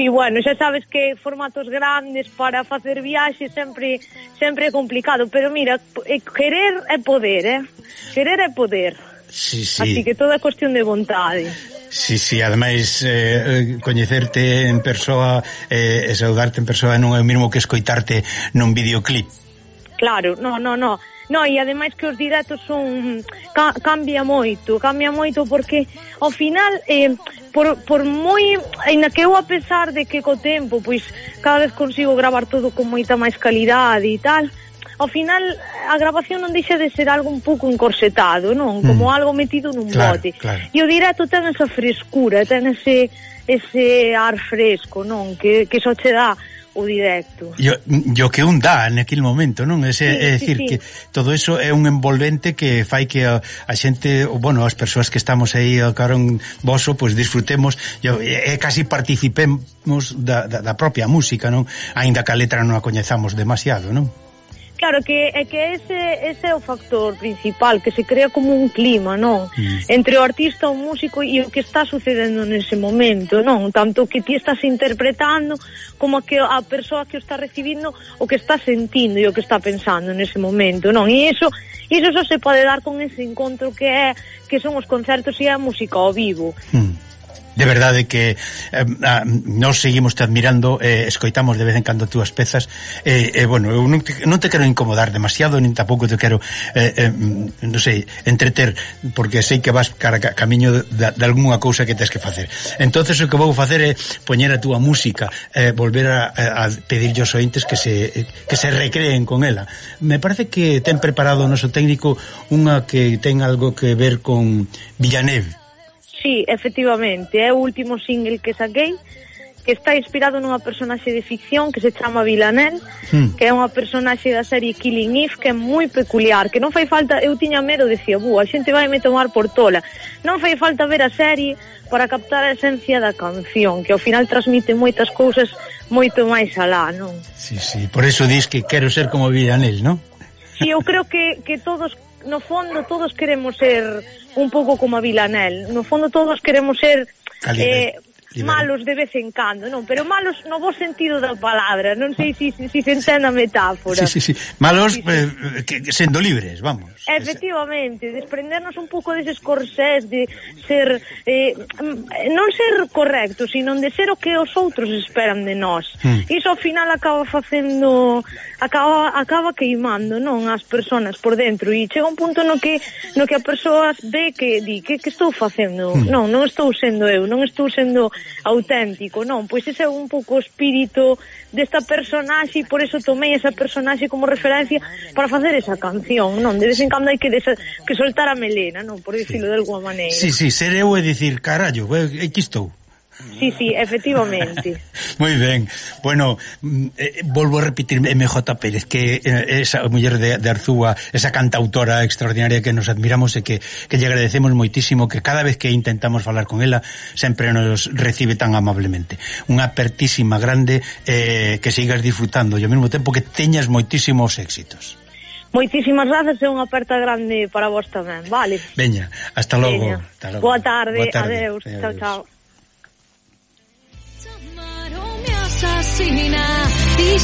S8: Sí, bueno, xa sabes que formatos grandes para facer viaxes sempre sempre é complicado, pero mira, eh, querer é poder, eh? Querer é poder.
S1: Sí, sí.
S8: Así que toda cuestión de vontade.
S1: Sí, sí, ademais eh, coñecerte en persoa eh, e saudarte en persoa non é o mesmo que escoitarte nun videoclip.
S8: Claro, no, no, no. No, e ademais que os directos son ca, cambia moito, cambia moito porque ao final eh, por, por moi aínda que eu a pesar de que co tempo pois cada vez consigo gravar todo con moita máis calidade e tal, ao final a grabación non deixa de ser algo un pouco encorsetado, non? Mm. Como
S1: mm.
S8: algo metido nun
S1: claro,
S8: bote.
S1: Claro.
S8: E o directo ten esa frescura, ten ese ese ar fresco, non? Que, que só che dá o directo.
S1: Yo, yo que un dá naquele momento, non? Ese,
S8: sí,
S1: é dicir
S8: sí, sí.
S1: que todo eso é un envolvente que fai que a, a xente, o, bueno, as persoas que estamos aí eh, ao carón voso, pois pues, disfrutemos, yo, e, e casi participemos da, da, da propia música, non? Aínda que a letra non a coñezamos demasiado, non?
S8: Claro, que é que ese, ese é o factor principal, que se crea como un clima, non?
S1: Mm.
S8: Entre o artista, o músico e o que está sucedendo nese momento, non? Tanto que ti estás interpretando como que a persoa que o está recibindo o que está sentindo e o que está pensando nese momento, non? E iso, iso só se pode dar con ese encontro que é que son os concertos e a música ao vivo.
S1: Mm. De verdade que eh, ah, nós seguimos te admirando, eh, escoitamos de vez en cando túas pezas e, eh, eh, bueno, eu non te, non te quero incomodar demasiado, nin tampouco te quero eh, eh, mm, non sei, entreter porque sei que vas cara, camiño de, de algunha cousa que tens que facer. Entonces o que vou facer é poñer a túa música, eh, volver a, a pedir aos ointes que se, que se recreen con ela. Me parece que ten preparado o noso técnico unha que ten algo que ver con Villaneve
S8: Sí, efectivamente, é o último single que saquei que está inspirado nunha personaxe de ficción que se chama Vilanel,
S1: hmm.
S8: que é unha personaxe da serie Killing Eve que é moi peculiar, que non fai falta, eu tiña medo, decía, bu, a xente vai me tomar por tola. Non fai falta ver a serie para captar a esencia da canción, que ao final transmite moitas cousas moito máis alá, non?
S1: Sí, sí, por eso dis que quero ser como Vilanel, non?
S8: Sí, eu creo que, que todos, no fondo, todos queremos ser un pouco como a Vilanel. No fondo todos queremos ser
S1: Calibre.
S8: eh, malos de vez en cando, non? Pero malos no bo sentido da palabra, non sei se si, si, si se entende a metáfora.
S1: Sí, sí, sí. Malos
S8: sí, sí.
S1: Eh, que, sendo libres, vamos.
S8: Efectivamente, desprendernos un pouco deses corsés de ser eh, mm, non ser correcto, sino de ser o que os outros esperan de nós.
S1: Hmm.
S8: Iso ao final acaba facendo acaba acaba queimando, non, as persoas por dentro e chega un punto no que no que a persoas ve que di que que estou facendo?
S1: Hmm.
S8: Non, non estou sendo eu, non estou sendo auténtico, non? Pois ese é un pouco o espírito desta personaxe e por eso tomei esa personaxe como referencia para facer esa canción, non? De vez en cando hai que, desa, que soltar a melena, non? Por dicirlo sí. de alguma maneira.
S1: Sí, sí, ser eu e dicir, carallo, eh, aquí estou?
S8: Sí, sí, efectivamente. [LAUGHS]
S1: Moi ben. Bueno, mm, eh, volvo a repetir MJ Pérez, que eh, esa muller de, de Arzúa, esa cantautora extraordinaria que nos admiramos e que, que lle agradecemos moitísimo, que cada vez que intentamos falar con ela, sempre nos recibe tan amablemente. Unha apertísima grande eh, que sigas disfrutando e ao mesmo tempo que teñas moitísimos éxitos.
S8: Moitísimas grazas e unha aperta grande para vos tamén, vale?
S1: Veña, hasta logo.
S8: Veña.
S1: Hasta logo.
S8: Boa tarde,
S1: Boa tarde.
S8: adeus, adeus. chao, chao.
S9: asesina y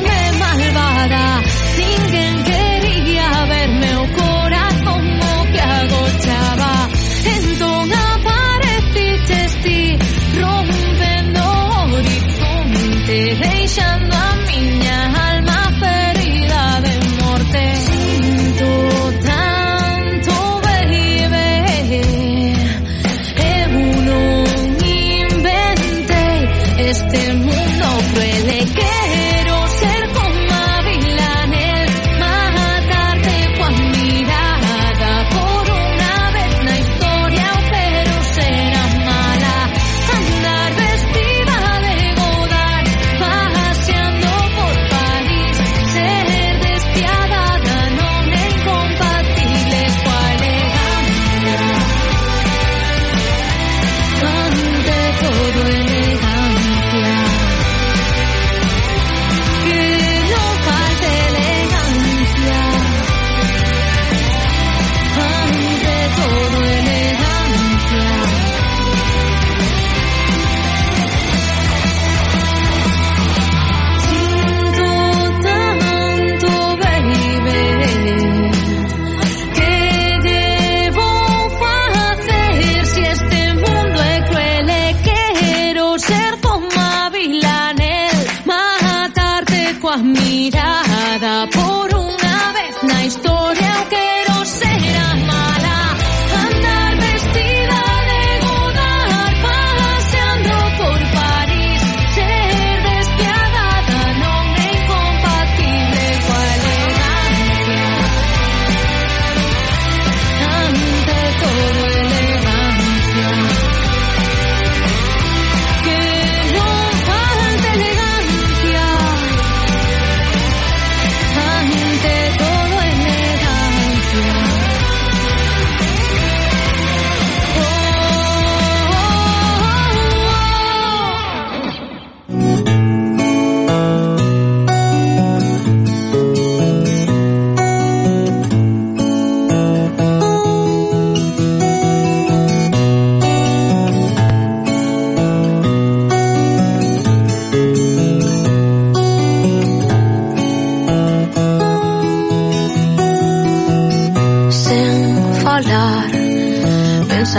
S9: me malvada. Ningún quería verme o corazón no que agotaba. Entonces apareciste, rompiendo horizonte, dejando a mí.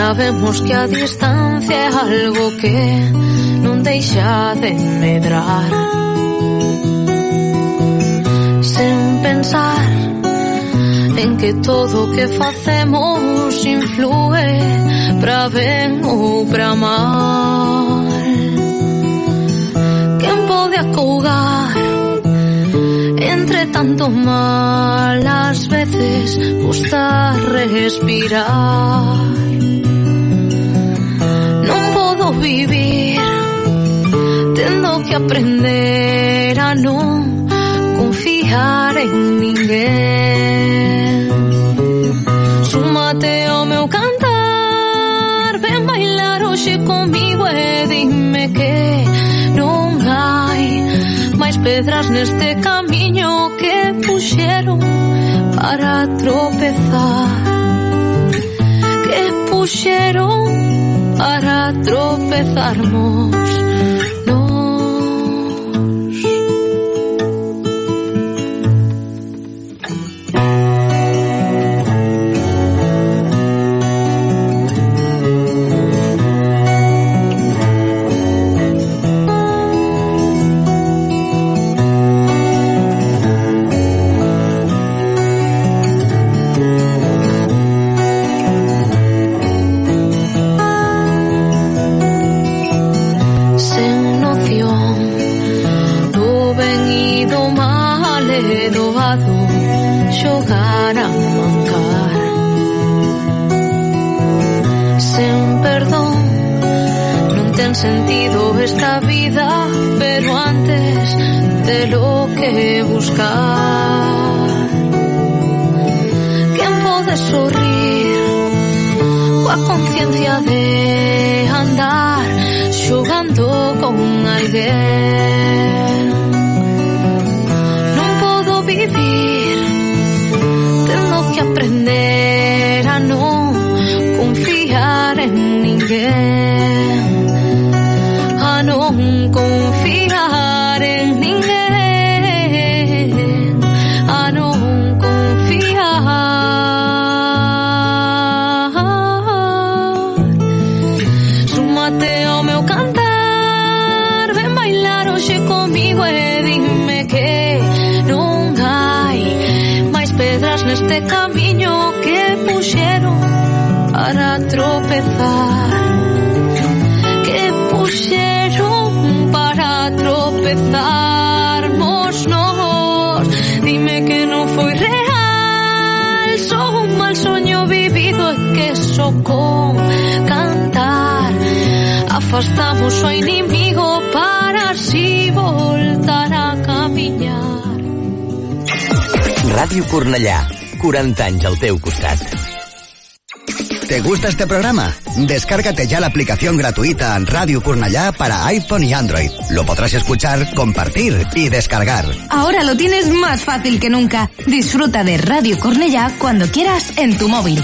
S9: Sabemos que a distancia é algo que non deixa de medrar. Sen pensar en que todo o que facemos influe para ben ou para mal. Quen pode acougar entre tanto mal As veces custa respirar vivir, Tendo que aprender a no confiar en ninguén. Súmate ao meu cantar, ven bailar hoxe comigo e eh, dime que non hai máis pedras neste camiño que puxeron para tropezar. Que puxeron para tropezarnos. Sentido esta vida, pero antes de lo que buscar. Quen pode sorrir coa conciencia de afastamos o inimigo para así voltar a camiñar
S10: Ràdio Cornellà, 40 anys al teu costat.
S11: ¿Te gusta este programa? Descárgate ya la aplicación gratuita Radio Cornellá para iPhone y Android. Lo podrás escuchar, compartir y descargar.
S12: Ahora lo tienes más fácil que nunca. Disfruta de Radio Cornellá cuando quieras en tu móvil.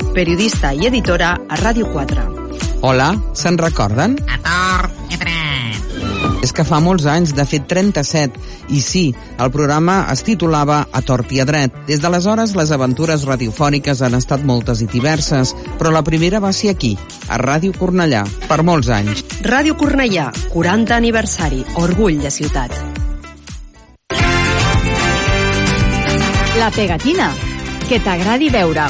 S13: periodista i editora a Ràdio 4.
S14: Hola, se'n recorden?
S15: A tort, he tret.
S14: És que fa molts anys, de fet 37, i sí, el programa es titulava A tort i a dret. Des d'aleshores, les aventures radiofòniques han estat moltes i diverses, però la primera va ser aquí, a Ràdio Cornellà, per molts anys.
S13: Ràdio Cornellà, 40 aniversari, orgull de ciutat.
S16: La pegatina, que t'agradi veure.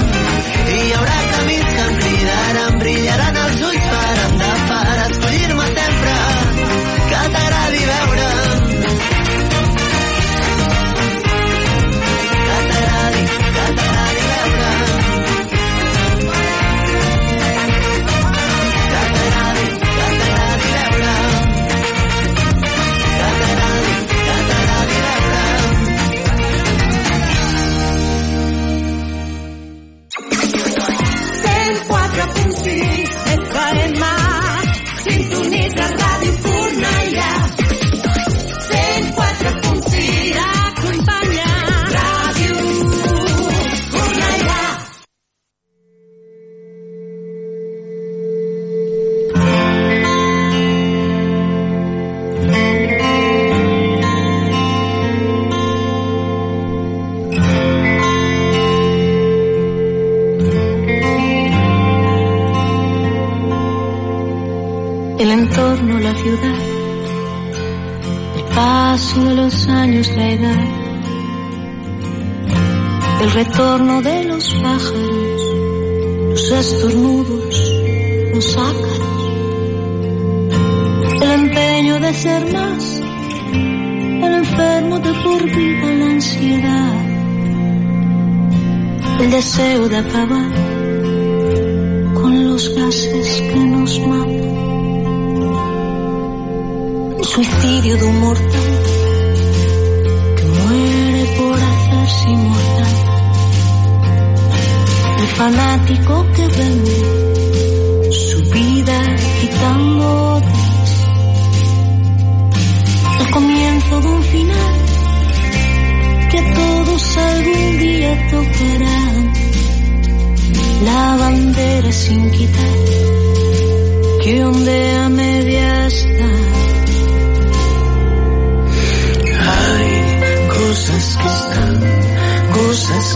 S9: la ciudad, el paso de los años, la edad, el retorno de los pájaros, los estornudos,
S5: los ácaros, el empeño de ser más, el enfermo de por vida, la ansiedad, el deseo de acabar con los gases que nos matan, suicidio de un mortal que muere por hacerse inmortal, el fanático que vende su vida quitando el comienzo de un final que a todos algún día tocarán, la bandera sin quitar que ondea media está.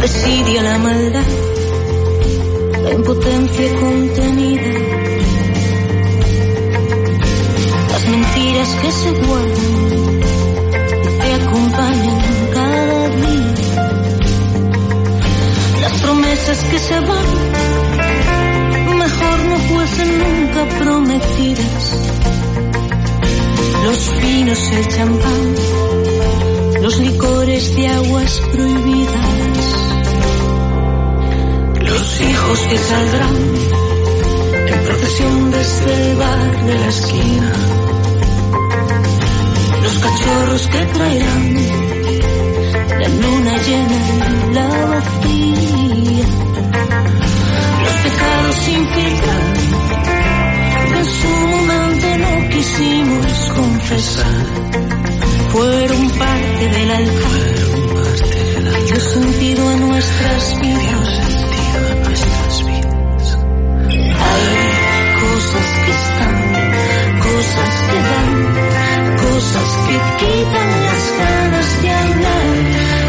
S5: Desidia, la maldad, la impotencia contenida, las mentiras que se guardan y te acompañan cada día, las promesas que se van, mejor no fuesen nunca prometidas, los vinos, el champán, los licores de aguas prohibidas, los hijos que saldrán en procesión desde el bar de la esquina, los cachorros que traerán la luna llena en la vacía, los pecados sin filtrar que en su momento no quisimos confesar, fueron parte del altar dio sentido a nuestras vidas. Cosas que dan, cosas que quitan las ganas de hablar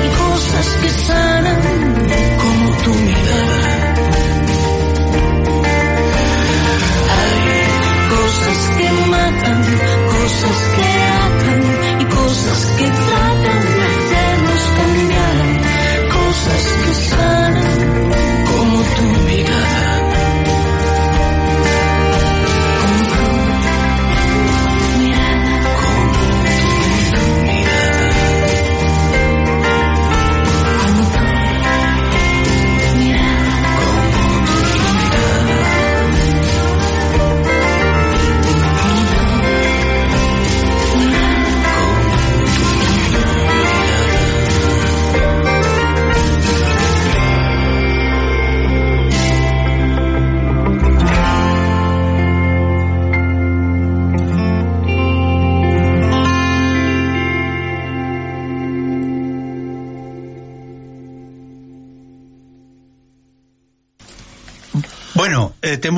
S5: y cosas que sanan como tu mirada. Hay cosas que matan, cosas que atan y cosas que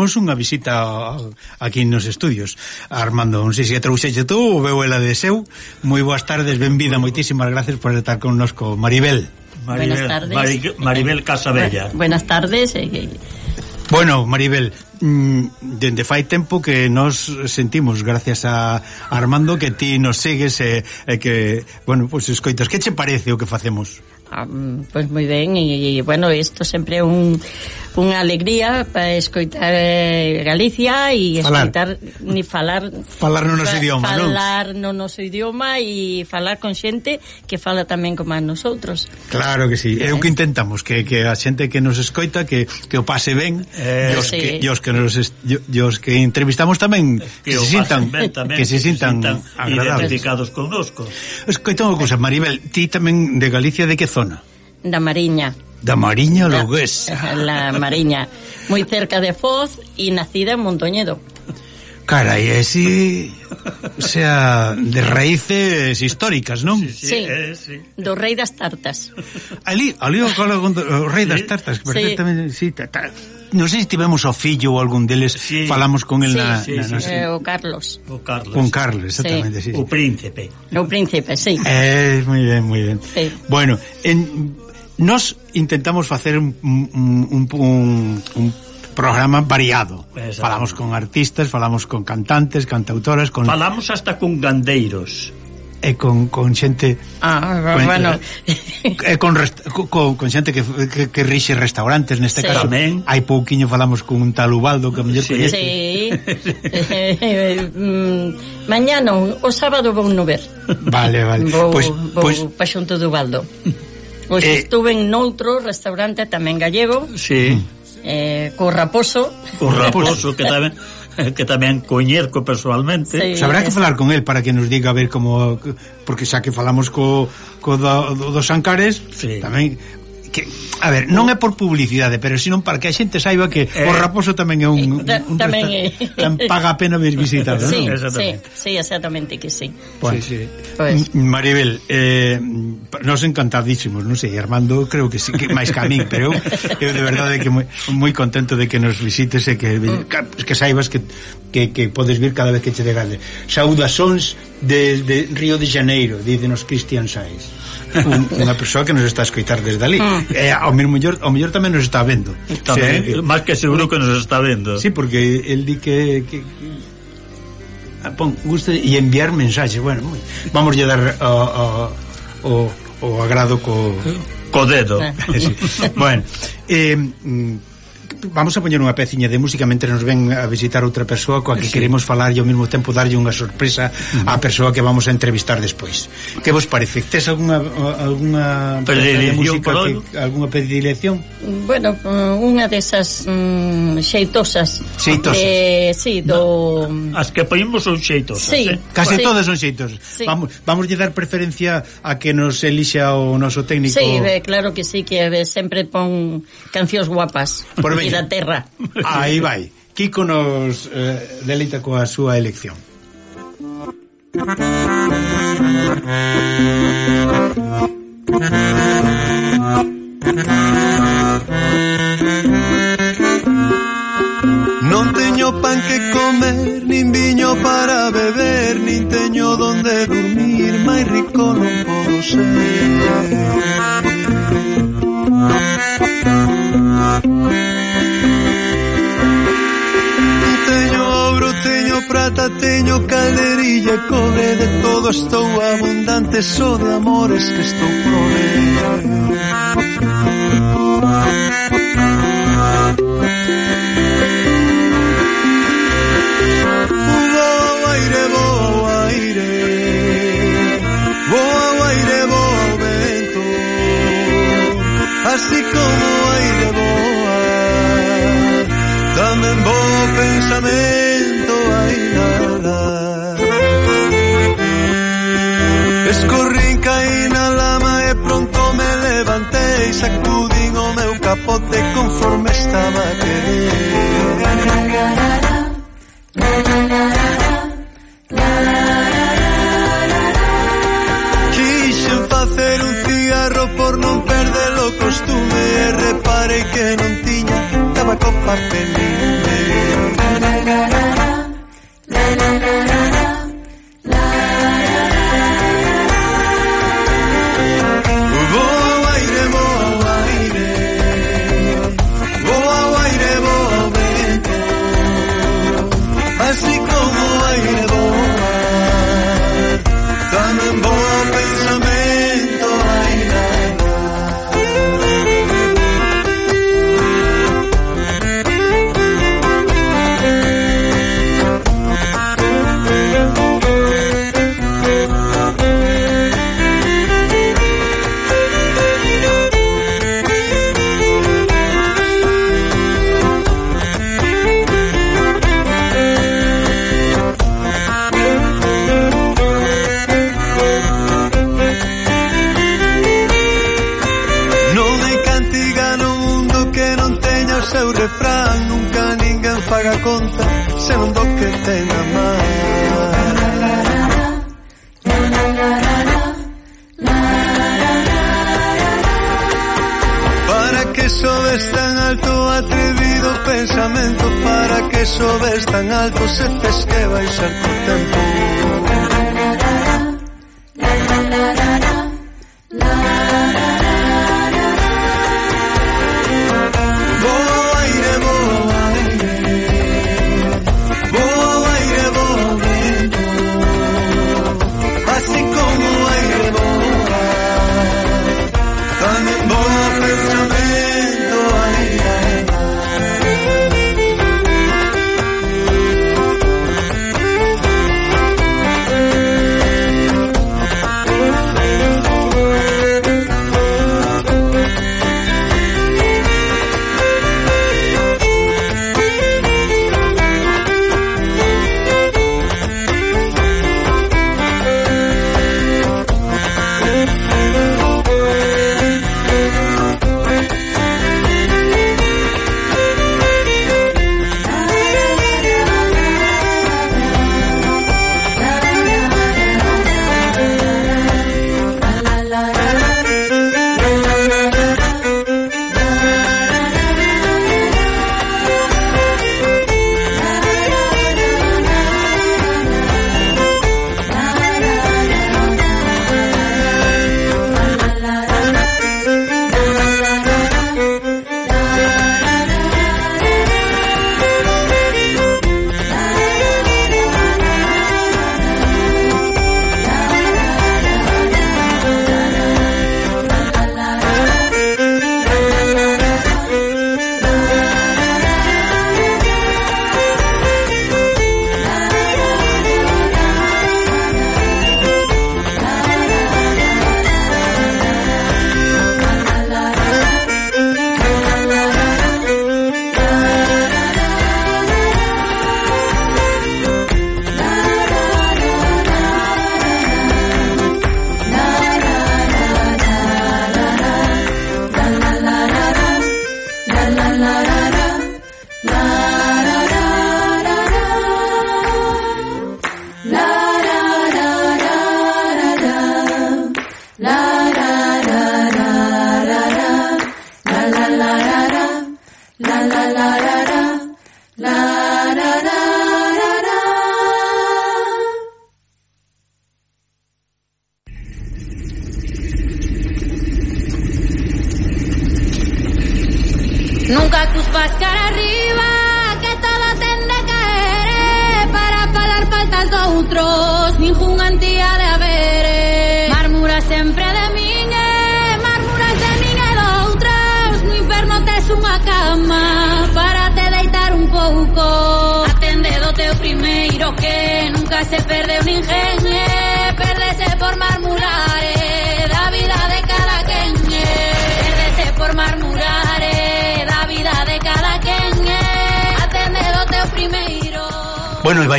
S1: tivemos unha visita aquí nos estudios. Armando, non sei se a tú ou veu ela de seu. Moi boas tardes, benvida, moitísimas gracias por estar connosco. Maribel.
S2: Maribel,
S17: buenas tardes.
S2: Mari, Maribel Casabella.
S17: Buenas tardes. Eh,
S1: bueno, Maribel, mm, dende fai tempo que nos sentimos gracias a Armando que ti nos segues e, e que, bueno, pois pues, escoitas, que che parece o que facemos?
S17: Ah, mm, pois pues moi ben, e, e bueno, isto sempre é un unha alegría para escoitar eh, Galicia e escoitar ni falar
S1: falar no noso idioma, non?
S17: Falar no noso idioma e falar con xente que fala tamén como a nosotros.
S1: Claro que si, sí. é o que intentamos que, que a xente que nos escoita que, que o pase ben,
S2: eh,
S1: e os,
S17: sí.
S1: que, e os que nos e os que entrevistamos tamén que,
S2: que
S1: se sintan
S2: ben, tamén,
S1: que se sintan, que se sintan agradables.
S2: identificados connosco.
S1: Escoita unha cousa, Maribel, ti tamén de Galicia de que zona?
S17: Da Mariña.
S1: Da Mariña Lugués. [LAUGHS]
S17: La, Mariña, moi cerca de Foz e nacida en Montoñedo.
S1: Cara, e eh, así, sea, de raíces históricas, non?
S17: Sí, sí, sí. Eh, sí. do rei das tartas.
S1: Ali, ali o, colo, o rei das tartas, que perfectamente, sí, sí ta, ta. Non sei se tivemos o fillo ou algún deles, sí. falamos con el
S17: sí,
S1: na,
S17: sí,
S1: na, na,
S17: sí. Eh, o Carlos.
S2: O Carlos.
S1: Con Carlos, exactamente, sí. sí.
S2: O príncipe.
S17: O príncipe, sí.
S1: Eh, moi ben, moi ben.
S17: Sí.
S1: Bueno, en Nos intentamos facer un, un, un, un, un programa variado.
S2: Exacto.
S1: Falamos con artistas, falamos con cantantes, cantautoras, con
S2: Falamos hasta con gandeiros.
S1: E con, con xente
S17: ah,
S1: con,
S17: bueno. [LAUGHS]
S1: e con, con, con xente que, que, que rixe restaurantes neste
S17: sí.
S1: caso
S2: Tamén.
S1: hai pouquiño falamos con un tal Ubaldo que mellor
S2: sí.
S1: coñece
S17: sí. [LAUGHS] Eh, mañana o sábado vou no ver
S1: vale, vale
S17: vou,
S1: pois, pues,
S17: vou
S1: pois... Pues...
S17: pa xunto do Ubaldo Pois
S1: eh,
S17: estuve en noutro restaurante tamén gallego.
S2: Sí.
S17: Eh, co Raposo.
S2: Co Raposo, [LAUGHS] que tamén que tamén coñezco personalmente.
S17: Sí,
S1: Sabrá que falar con el para que nos diga a ver como porque xa que falamos co, co do, do, do Sancares,
S2: sí.
S1: tamén que a ver, non é por publicidade, pero senón para que a xente saiba que
S2: eh,
S1: o Raposo tamén é un,
S17: eh,
S1: un,
S17: un
S1: tamén
S17: é. [LAUGHS]
S1: Tan paga a pena vir visitar,
S17: sí,
S1: non? Exactamente.
S17: Sí, sí, exactamente que sí.
S1: Bueno,
S2: sí, sí.
S1: Pues. Maribel, eh, nos encantadísimos, non sei, Armando creo que sí, que máis que a min, pero eu, eu de verdade que moi, moi contento de que nos visites e que, que saibas que, que, que podes vir cada vez que che degade. Saudasóns desde de Río de Janeiro, dídenos Cristian Sáez un, unha persoa que nos está a escoitar desde ali. Ah. eh, ao, mellor, ao mellor tamén nos está vendo.
S2: Tamén,
S1: o eh, eh,
S2: máis que seguro que nos está vendo.
S1: Sí, porque el di que, que que ah, pon, guste e enviar mensaxes. Bueno, vamos a dar o, o, o agrado co...
S2: Co dedo.
S1: Eh, sí. bueno, eh, mm, vamos a poñer unha peciña de música mentre nos ven a visitar outra persoa coa que
S2: sí.
S1: queremos falar e ao mesmo tempo darlle unha sorpresa uh -huh. á persoa que vamos a entrevistar despois. Que vos parece? Tes algunha algunha de música que, algunha predilección?
S17: Bueno, eh, unha desas mm, xeitosas.
S1: Xeitosas.
S17: Eh, sí, do no,
S2: As que poñemos son xeitosas,
S17: sí,
S2: eh?
S1: Case
S17: sí.
S1: todas son xeitosas.
S17: Sí.
S1: Vamos vamos lle dar preferencia a que nos elixa o noso técnico.
S17: Sí, eh, claro que sí, que sempre pon cancións guapas.
S1: Por ben,
S17: da terra.
S1: Aí vai. Kiko nos eh, deleita coa súa elección.
S18: Non teño pan que comer, nin viño para beber, nin teño donde dormir, máis rico non podo ser. prata, teño calderilla, cobre de todo estou abundante, só de amores que estou por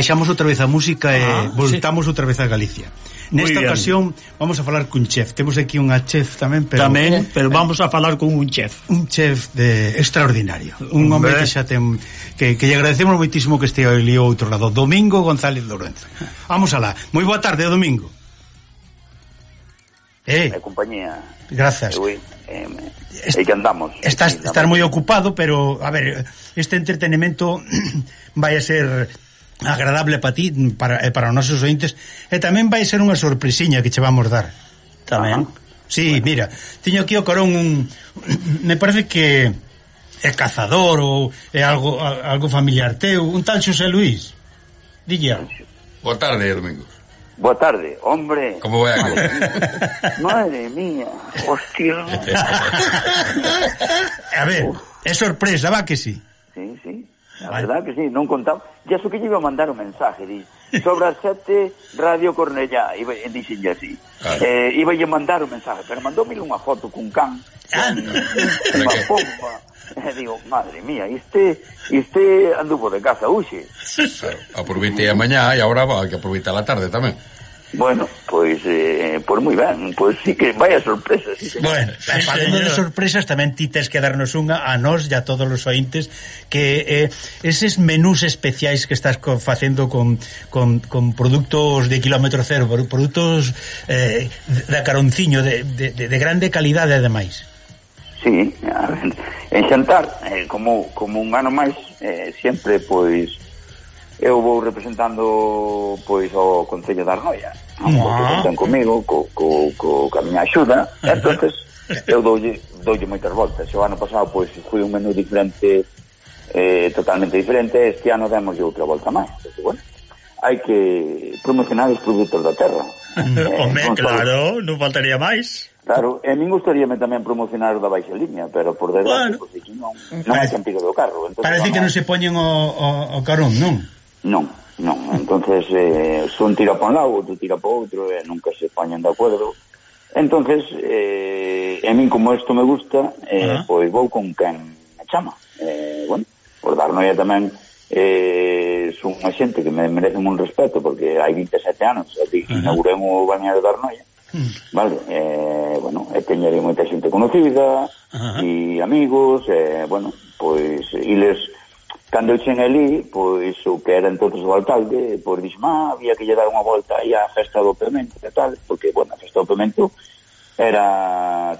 S1: baixamos outra vez a música
S2: ah, e
S1: voltamos sí. outra vez a Galicia. Nesta ocasión vamos a falar cun chef. Temos aquí unha chef tamén, pero
S2: tamén, eh, pero eh, vamos a falar con un chef.
S1: Un chef de extraordinario, un home que xa ten que, que lle agradecemos moitísimo que estea ali outro lado, Domingo González Lorenzo. Vamos alá. Moi boa tarde, Domingo. Eh,
S19: a compañía.
S1: Grazas.
S19: Eu, eh, Est que andamos.
S1: Estás, estás moi ocupado, pero, a ver, este entretenimento [CLEARS THROAT] vai a ser agradable para ti para, e para os nosos ointes e tamén vai ser unha sorpresiña que che vamos dar
S2: tamén si,
S1: Sí, bueno. mira, tiño aquí o corón un [COUGHS] me parece que é cazador ou é algo algo familiar teu, un tal Xosé Luís. Dille algo.
S20: Boa tarde, Domingos.
S19: Boa tarde, hombre.
S20: Como vai a Madre, [LAUGHS]
S19: madre mía, hostia. [LAUGHS]
S1: a ver, é sorpresa, va que sí.
S19: Sí, sí. A verdad verdade que sí, non contaba. Ya aso que lle iba a mandar un mensaje, di, sobre as sete, Radio Cornellá, iba, e dixenlle así.
S20: Claro.
S19: Eh, iba a mandar un mensaje, pero mandoume unha foto cun can, ah. con [LAUGHS] unha pompa. E digo, madre mía, este, este anduvo de casa, uxe.
S20: Aproveitei aproveite a mañá e agora vai que aproveitar a tarde tamén.
S19: Bueno, pois eh, pois moi ben, pois sí que vai a sorpresas. Sí,
S1: bueno, eh, falando de sorpresas tamén ti tes que darnos unha a nós e a todos os ointes que eh, eses menús especiais que estás co, facendo con, con, con produtos de kilómetro cero, produtos eh, da Caronciño de, de, de grande calidade ademais.
S19: Sí, a ver, en Xantar, eh, como, como un ano máis, eh, sempre pois eu vou representando pois o Concello
S1: de
S19: Argoia contan comigo co, co, co, ca miña axuda. Entonces eu doulle, doulle moitas voltas. O ano pasado pois foi un menú diferente eh, totalmente diferente. Este ano demos outra volta máis. Bueno, hai que promocionar os produtos da terra. [LAUGHS] Eh, Home,
S2: claro, non faltaría máis.
S19: Claro, e min gustaríame tamén promocionar o da baixa línea, pero por desgracia,
S1: bueno,
S19: pois, pues, non, non parece, hai que do carro. Entonces,
S1: parece que non se poñen o, o, o carón, non?
S19: Non, non. entonces eh, un tira para un lado, outro tira para outro, e eh, nunca se pañan de acuerdo. entonces eh, a min como isto me gusta, eh,
S2: uh -huh.
S19: pois vou con quen me chama. Eh, bueno, por dar noia tamén eh, son unha xente que me merece un respeto porque hai 27 anos e uh -huh. o bañado de Arnoia vale, eh, bueno e teñerei moita xente conocida e amigos eh, bueno, pois iles Cando eu cheguei ali, pois o que era entonces o alcalde, pois dixo, ah, había que lle dar unha volta aí á festa do Pemento e tal, porque, bueno, a festa do Pemento era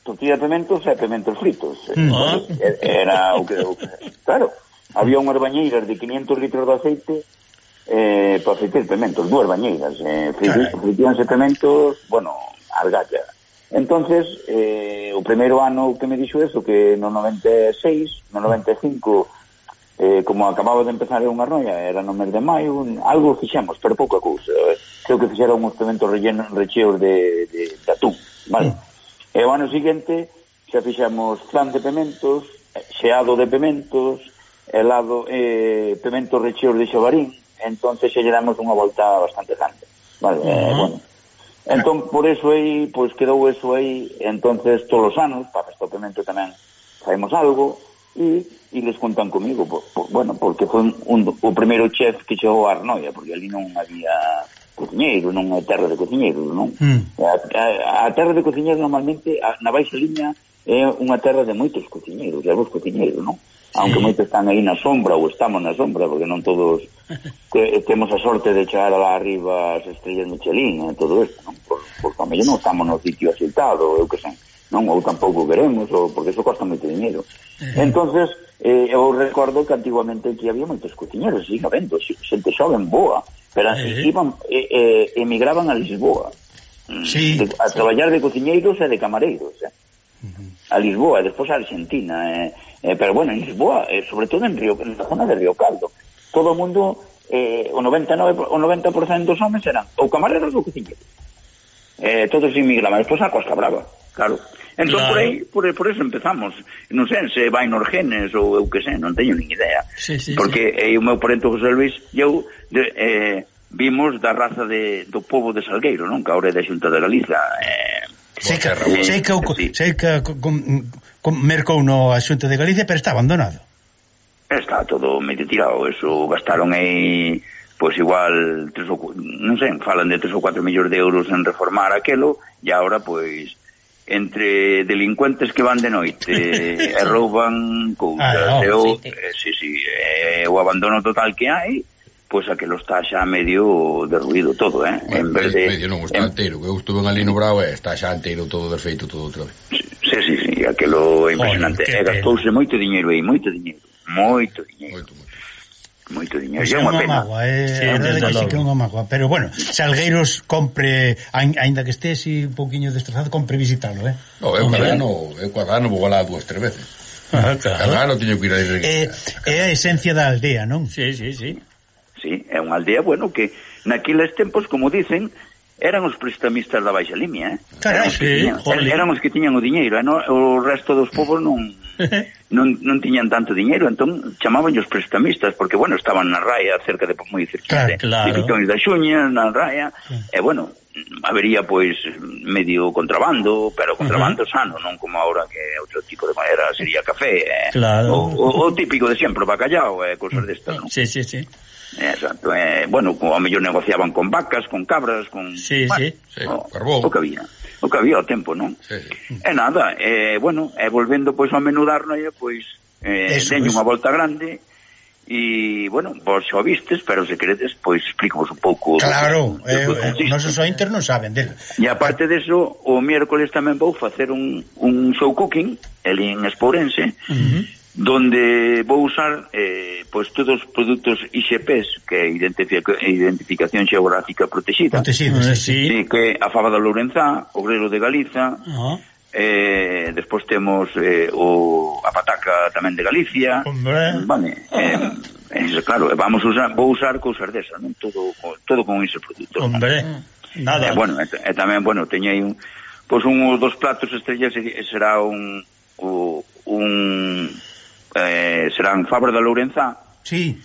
S19: tortilla de pementos e pementos fritos. Ah. Era o que, o que... Claro, había unhas bañeiras de 500 litros de aceite eh, para fritir pementos, dúas bañeiras. Eh, fritíanse pementos, bueno, argalla. entonces eh, o primeiro ano que me dixo eso, que no 96, no 95 eh, como acababa de empezar unha roña, era no mes de maio, un, algo fixemos, pero pouca cousa. Eh. Creo que fixeron uns pementos rellenos recheos de, de, de atún, vale? Mm. E o ano seguinte xa fixemos flan de pementos, xeado de pementos, helado, eh, pementos recheos de xabarín, entonces xa lle damos unha volta bastante grande, vale? Eh, mm-hmm. bueno. Entón, por eso aí, pois pues, quedou eso aí, entonces todos os anos, para festa pemento tamén saímos algo, e, e les contan comigo por, por, bueno, porque foi un, un, o primeiro chef que chegou a Arnoia porque ali non había cociñeiro non é terra de cociñeiro non? Mm. A, a, a terra de cociñeiro normalmente a, na baixa liña é unha terra de moitos cociñeiros, de algúns cociñeiros, non? Sí. Aunque moitos están aí na sombra ou estamos na sombra, porque non todos [LAUGHS] te, temos a sorte de chegar lá arriba as estrellas Michelin e todo isto, non? Por, por tamén non estamos no sitio axeitado, eu que sei non ou tampouco queremos, ou, porque iso costa moito dinheiro. Entonces eh, eu recordo que antiguamente aquí había moitos cociñeros, siga vendo, xente xoven boa, pero uh
S1: eh. -huh.
S19: iban, eh, eh, emigraban a Lisboa mm.
S1: sí.
S19: de, a traballar de cociñeiros e de camareiros. Eh. Uh -huh. A Lisboa, e despois a Argentina, eh, eh, pero bueno, en Lisboa, eh, sobre todo en, Río, en la zona de Río Caldo, todo o mundo, eh, o 99, o 90% dos homens eran ou camareros ou cociñeiros. Eh, todos inmigraban, despois a Costa Brava, claro. Entón,
S2: claro.
S19: por, aí, por, por eso empezamos. Non sei se vai nos genes ou eu que sei, non teño nin idea.
S2: Sí, sí,
S19: Porque sí. Eh, o meu parente José Luis e eu de, eh, vimos da raza de, do povo de Salgueiro, non? Que agora é da Xunta de Galiza. Eh,
S1: sei que, sei que, sei que com, com, mercou no a Xunta de Galicia, pero está abandonado.
S19: Está todo medio tirado, eso gastaron aí pois igual tres ou, non sei, falan de 3 ou 4 millóns de euros en reformar aquelo e agora pois entre delincuentes que van de noite [LAUGHS] e rouban cousas.
S2: Ah, no,
S19: eu,
S2: sí,
S19: eh, sí, sí, eh, o abandono total que hai, pois pues, aquilo está xa medio derruído todo, eh? Bueno, en vez de...
S20: Medio non, está en... entero. Eu estuve en ali no Bravo e está xa entero todo desfeito todo outra vez.
S19: Sí, sí, sí, sí aquilo é impresionante.
S20: Joder,
S19: e gastouse moito diñeiro aí, moito diñeiro. Moito diñeiro. Moito, moito moito diñeiro.
S1: Pois é
S19: unha pena.
S1: Magua, eh?
S19: sí,
S1: a verdade que sí que é unha magua, pero bueno, Salgueiros compre aínda que estese un pouquiño destrozado, compre visitalo, eh.
S20: No, eu cada ano, eu cada ano vou alá dúas, tres veces.
S1: Ah, claro.
S20: Cada ano teño que ir a ir.
S1: É, eh, é a esencia da aldea, non?
S2: Sí, sí, sí.
S19: Sí, é unha aldea, bueno, que naqueles tempos, como dicen, eran os prestamistas da Baixa Limia, eh?
S2: Carai,
S19: eran, os que
S2: sí,
S19: tiñan, eran os que tiñan o diñeiro, eh? no, o resto dos povos non [LAUGHS] non, non tiñan tanto diñeiro, entón chamaban os prestamistas, porque, bueno, estaban na raia cerca de, moi cerquita
S2: ah,
S19: claro,
S2: claro.
S19: de Pitón da Xuña, na raia, sí. e, bueno, habería, pois, medio contrabando, pero contrabando uh -huh. sano, non como ahora que outro tipo de maneira sería café, eh?
S2: claro.
S19: o, o, o típico de sempre, bacallao, e eh, cosas destas, non?
S2: Sí, sí, sí.
S19: Exacto, eh, bueno, a mellor negociaban con vacas, con cabras, con...
S2: Sí,
S19: bueno,
S2: sí,
S19: sí. O, o que había o que había o tempo, non?
S20: Sí.
S19: E nada, eh, bueno, e eh, volvendo pois a ao menú da Arnoia, pois eh,
S1: eso,
S19: deño unha volta grande e, bueno, vos xa vistes, pero se queredes, pois explico un pouco.
S1: Claro,
S19: do,
S1: eh, eh, nosos ointes non saben del.
S19: E aparte deso, o miércoles tamén vou facer un, un show cooking, el en Espourense, uh -huh donde vou usar eh, pois todos os produtos IGPs que é identifica, identificación xeográfica protegida
S1: Protegido,
S2: eh,
S1: ah,
S2: sí.
S19: Sí, que a fava da Lourenzá, Obrero de Galiza
S2: uh -huh.
S19: eh, despois temos eh, o, a pataca tamén de Galicia
S2: Hombre.
S19: vale, eh, uh -huh. claro, vamos usar, vou usar cousas desa non? Todo, todo con ese produto
S2: Hombre, eh, nada
S19: eh, bueno, e, e tamén, bueno, teñei un pois un dos platos estrellas será un, un, un eh, serán fabra da Lourenzá,
S1: sí.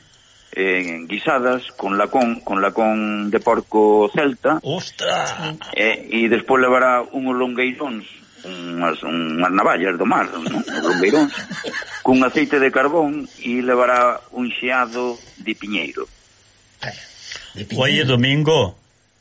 S19: eh, guisadas con lacón, con lacón de porco celta.
S2: Ostra!
S19: Eh, e despois levará unhos longueiróns, unhas, unhas navallas do mar, non? Os longueiróns, [LAUGHS] cun aceite de carbón e levará un xeado de piñeiro.
S2: Oye, Domingo,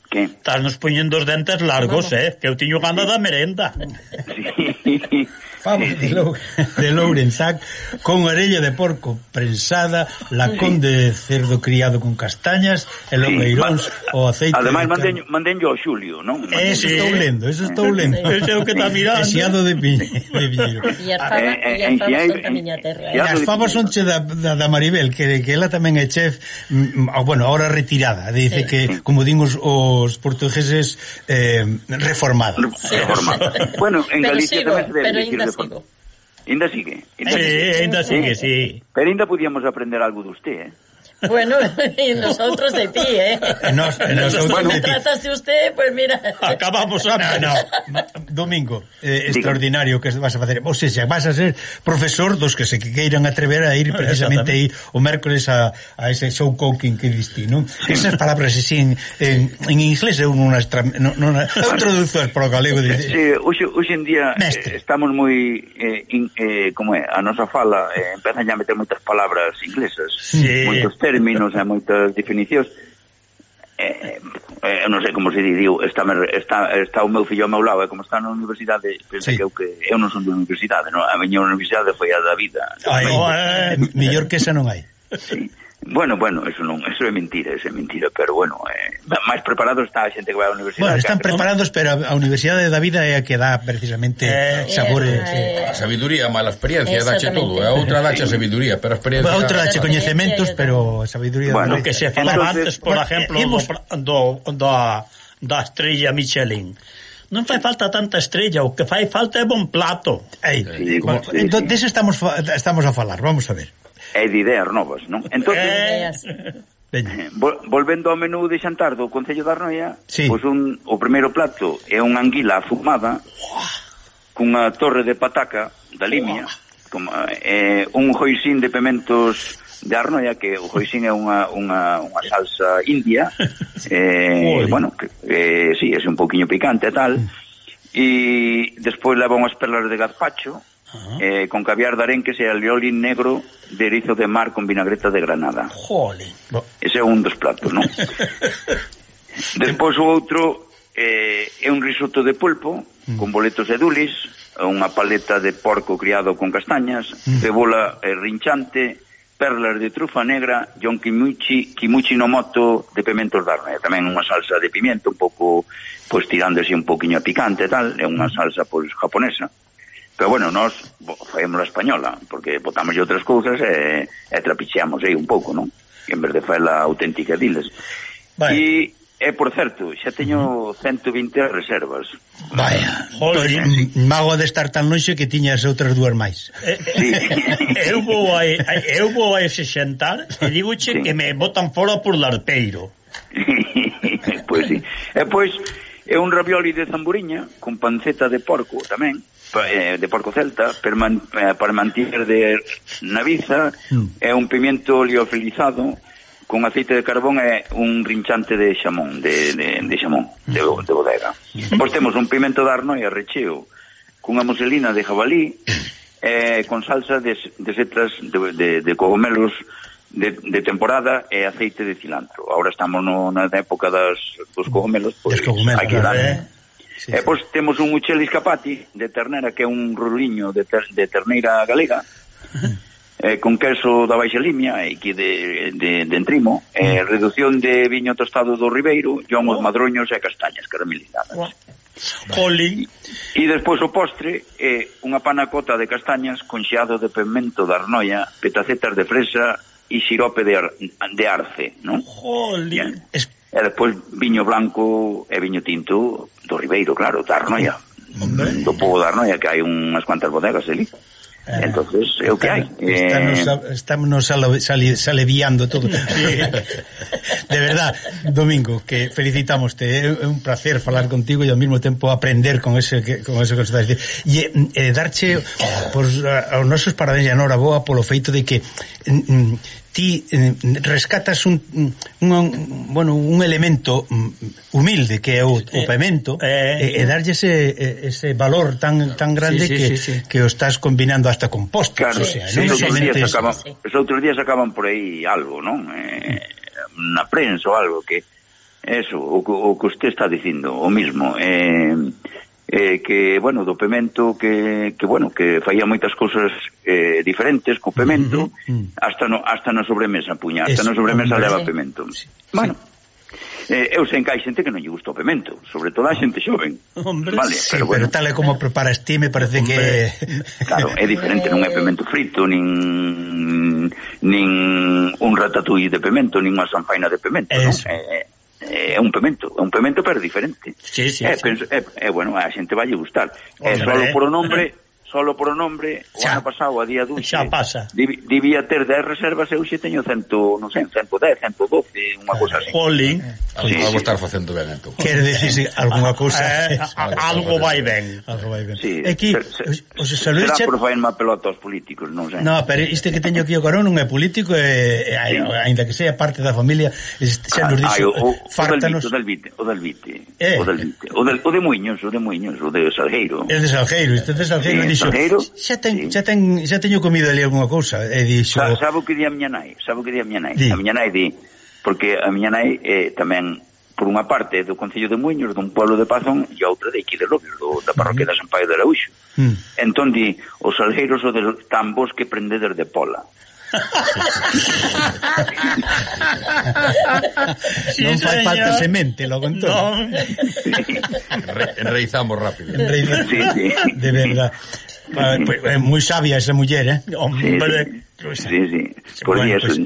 S19: Que?
S2: Estás nos poñendo os dentes largos, eh? Que eu tiño gana da merenda.
S1: Sí. Famos de, [LAUGHS] Lou, de Lourenzac con orella de porco prensada, lacón de cerdo criado con castañas e lobreiróns sí, o aceite
S19: Ademais,
S1: manteño,
S19: manden ao xulio, non? Mandeño.
S1: Eso estou lendo, eso estou lendo.
S2: Ese é o que está mirando.
S1: Esiado de, piñe, de piñeiro.
S17: E [LAUGHS] as fabas,
S19: e eh,
S17: eh, as fabas
S19: eh,
S17: son da miña terra.
S1: E as favas son che da, da, da Maribel, que, que ela tamén é chef, mm, mm, ah, bueno, ahora retirada. Dice
S17: sí.
S1: que, como din os, os portugueses, eh, reformada.
S19: Reformada. [LAUGHS] bueno, en
S17: pero
S19: Galicia
S17: sigo,
S19: tamén se debe
S17: ainda.
S19: Ainda sigue. Ainda
S2: Sí, ainda sigue, sí.
S19: Pero ainda podíamos aprender algo de usted, eh?
S17: Bueno, [LAUGHS] y nosotros de ti, ¿eh?
S1: Nos,
S17: nosotros
S1: bueno,
S17: me trataste usted, pues mira...
S2: Acabamos a...
S1: No, no. Domingo, eh, extraordinario que vas a facer. Ou seja, vas a ser profesor dos que se queiran atrever a ir precisamente aí o mércoles a, a ese show cooking que diste, non? Esas palabras así en, en, en inglés eu non as... Non, non, eu [LAUGHS] traduzo para o galego. De...
S19: Sí, hoxe, hoxe en día eh, Mestre. estamos moi... Eh, in, eh, como é? A nosa fala eh, empezan a meter moitas palabras inglesas.
S2: Sí.
S19: Moitos términos e moitas definicións eh, eh, eh, non sei como se di, diu, está, está, está o meu fillo ao meu lado, e eh, como está na universidade, pensei
S1: sí.
S19: que eu que eu non son de universidade, non? a miña universidade foi a da vida.
S1: Ai, oh,
S2: eh,
S1: mellor que esa non hai.
S19: Sí. Bueno, bueno, eso non, eso é mentira, eso é mentira, pero bueno, eh, máis preparado está a xente que vai á universidade.
S1: Bueno, están preparados, pero a Universidade da Vida é a que dá precisamente
S19: eh,
S1: sabores.
S19: Eh, eh.
S20: a sabiduría, a mala experiencia, dache todo, eh, a outra dache sí. sabiduría, pero a experiencia...
S1: A outra dache coñecementos, pero a sabiduría...
S2: Bueno, que se falaba antes, por exemplo, hemos... do, da, da estrella Michelin non fai falta tanta estrella, o que fai falta é bon plato.
S1: Ei,
S19: sí,
S1: como,
S19: sí,
S1: entón,
S19: sí.
S1: estamos estamos a falar, vamos a ver
S19: é de ideas novas, non? Entón, [LAUGHS]
S2: eh,
S19: eh, volvendo ao menú de xantar do Concello da Arnoia,
S1: sí.
S19: pois un, o primeiro plato é unha anguila afumada cunha torre de pataca da limia, como, eh, un joixín de pementos de Arnoia que o joixín é unha, unha, unha salsa india [LAUGHS] eh, bueno, que, eh, sí, é un pouquiño picante e tal mm. e despois leva unhas perlas de gazpacho Eh, con caviar de arenques e alioli negro de erizo de mar con vinagreta de Granada.
S2: Jole.
S19: Ese é un dos platos, non? [LAUGHS] Despois o outro eh, é un risoto de pulpo mm. con boletos de dulis, unha paleta de porco criado con castañas, mm. cebola eh, rinchante, perlas de trufa negra e un kimuchi, kimuchi no moto de pimentos de arne. Tamén unha salsa de pimiento, un pouco, pois, tirándose un poquinho a picante e tal, é unha mm. salsa, pois, japonesa. Pero bueno, nós faemos a española, porque botamos outras cousas e, e trapicheamos aí un pouco, non? En vez de faela auténtica diles. Vale. E, e por certo, xa teño 120 reservas.
S1: Vaya, Jolín. mago de estar tan lonxe que tiñas outras dúas máis. Eh, eh sí. [LAUGHS]
S2: eu vou a, eu vou a ese xantar e digoche sí. que me botan fora por larpeiro. [LAUGHS]
S19: pois sí. E pois é un ravioli de zamburiña con panceta de porco tamén eh, de porco celta eh, para manter de naviza mm. é un pimiento liofilizado con aceite de carbón e un rinchante de xamón, de, de, de xamón, de, de bodega. Pois temos un pimento de arno e arrecheo, cunha muselina de jabalí, eh, con salsa de, de setras de, de, de cogumelos de, de temporada e aceite de cilantro. Ahora estamos no, na época das, dos cogumelos, pois,
S1: pues,
S19: hai que dar...
S1: Eh?
S19: Sí, eh, e pois temos un Uchelis Capati de ternera, que é un ruliño de, ter, de terneira galega, [LAUGHS] eh, con queso da Baixa Limia e que de, de, de entrimo, eh, mm. redución de viño tostado do Ribeiro, yon oh. os madroños e castañas caramelizadas. Wow.
S2: Jolín.
S19: E despois o postre é eh, unha panacota de castañas con xeado de pemento de arnoia, petacetas de fresa e xirope de, ar, de arce, non?
S2: Jolín.
S19: E despois viño blanco e viño tinto do Ribeiro, claro, da Arnoia. Hombre. Do povo da Arnoia, que hai unhas cuantas bodegas ali. Ah. Entonces é o que hai
S1: estamos,
S19: eh...
S1: estamos saleviando todo [LAUGHS] de verdad Domingo, que felicitamos é un placer falar contigo e ao mesmo tempo aprender con ese que, con ese que estás dicindo e, e darche pois, pues, aos nosos parabéns e enhoraboa polo feito de que mm, mm ti eh, rescatas un, un, un bueno, un elemento mm, humilde que é o, o eh, pemento eh, eh, e, e darlle ese, ese valor tan tan grande
S19: sí, sí,
S1: que,
S19: sí, sí.
S1: que o estás combinando hasta con postres,
S19: claro,
S1: o sea,
S19: sí,
S1: non
S19: sí, solamente sí,
S1: sacaban,
S19: sí. Os outros días sacaban por aí algo, non? Eh, na prensa ou algo que eso, o, o que usted está dicindo, o mismo. Eh, eh, que, bueno, do pemento que, que bueno, que faía moitas cousas eh, diferentes co pemento, hasta no, hasta na sobremesa puña, hasta
S1: Eso,
S19: na sobremesa
S1: hombre,
S19: leva pemento. Sí, bueno, sí. Eh, eu sei que hai xente que non lle gusta o pemento, sobre todo a ah. xente xoven. Hombre, vale,
S1: sí,
S19: pero, bueno.
S1: pero tal e como preparas ti me parece Hombre, que [LAUGHS]
S19: Claro, é diferente, non é pemento frito nin nin un ratatouille de pemento, nin unha sanfaina de pemento, non? É é un pemento, é un pemento pero diferente.
S2: Sí, sí,
S19: é,
S2: sí.
S19: Penso, é, é, bueno, a xente vai gustar.
S2: Hombre,
S19: é só
S2: eh.
S19: por o nombre solo por o nombre, o
S2: xa.
S19: ano pasado, a día dun
S2: xa pasa.
S19: Dib, debía ter 10 reservas, eu xe teño 100, non sei, 110, 112, unha eh, cousa así.
S2: Jolín.
S20: Eh,
S19: sí,
S20: sí, algo
S19: sí.
S20: estar facendo ben, entón.
S1: Quer dicir, sí, algunha cousa... [LAUGHS]
S2: Eh, algo vai ben.
S1: Algo vai ben.
S19: Sí, Aquí,
S1: os saludos...
S19: Será por faen má pelota aos políticos, non sei.
S1: No, pero isto que teño aquí o carón non é político, e, e sí. ainda que sea parte da familia, xa nos dixo...
S19: O, o,
S1: fártanos...
S19: o del vite, o del vite,
S1: eh.
S19: o del vite, o, del, o de Muiños, o de Muiños, o de Salgueiro.
S1: É de Salgueiro, isto de Salgueiro, dixo
S19: Carneiro.
S1: Xa [LAUGHS] ten, sí. xa ten, xa teño comido ali algunha cousa e eh, dixo
S19: Sa, Sabo que di a miña nai, sabo que di a miña nai.
S1: Di.
S19: A miña nai di porque a miña nai eh, tamén por unha parte do Concello de Muños, dun pueblo de Pazón, e a outra de aquí de Lobios, do, da parroquia de San Paio de Araúxo.
S1: Mm.
S19: Entón di, os algeiros o de tambos que prendedes de pola.
S1: sí, [LAUGHS] non fai falta semente, logo entón.
S2: No.
S20: Re, enraizamos rápido.
S1: Enreizamos.
S19: Sí, sí.
S1: De verdad. Pa- eh, [LAUGHS] pues, eh, é moi sabia esa muller, eh?
S2: Hombre,
S19: sí, pues, sí, sí. Por
S1: bueno, pues,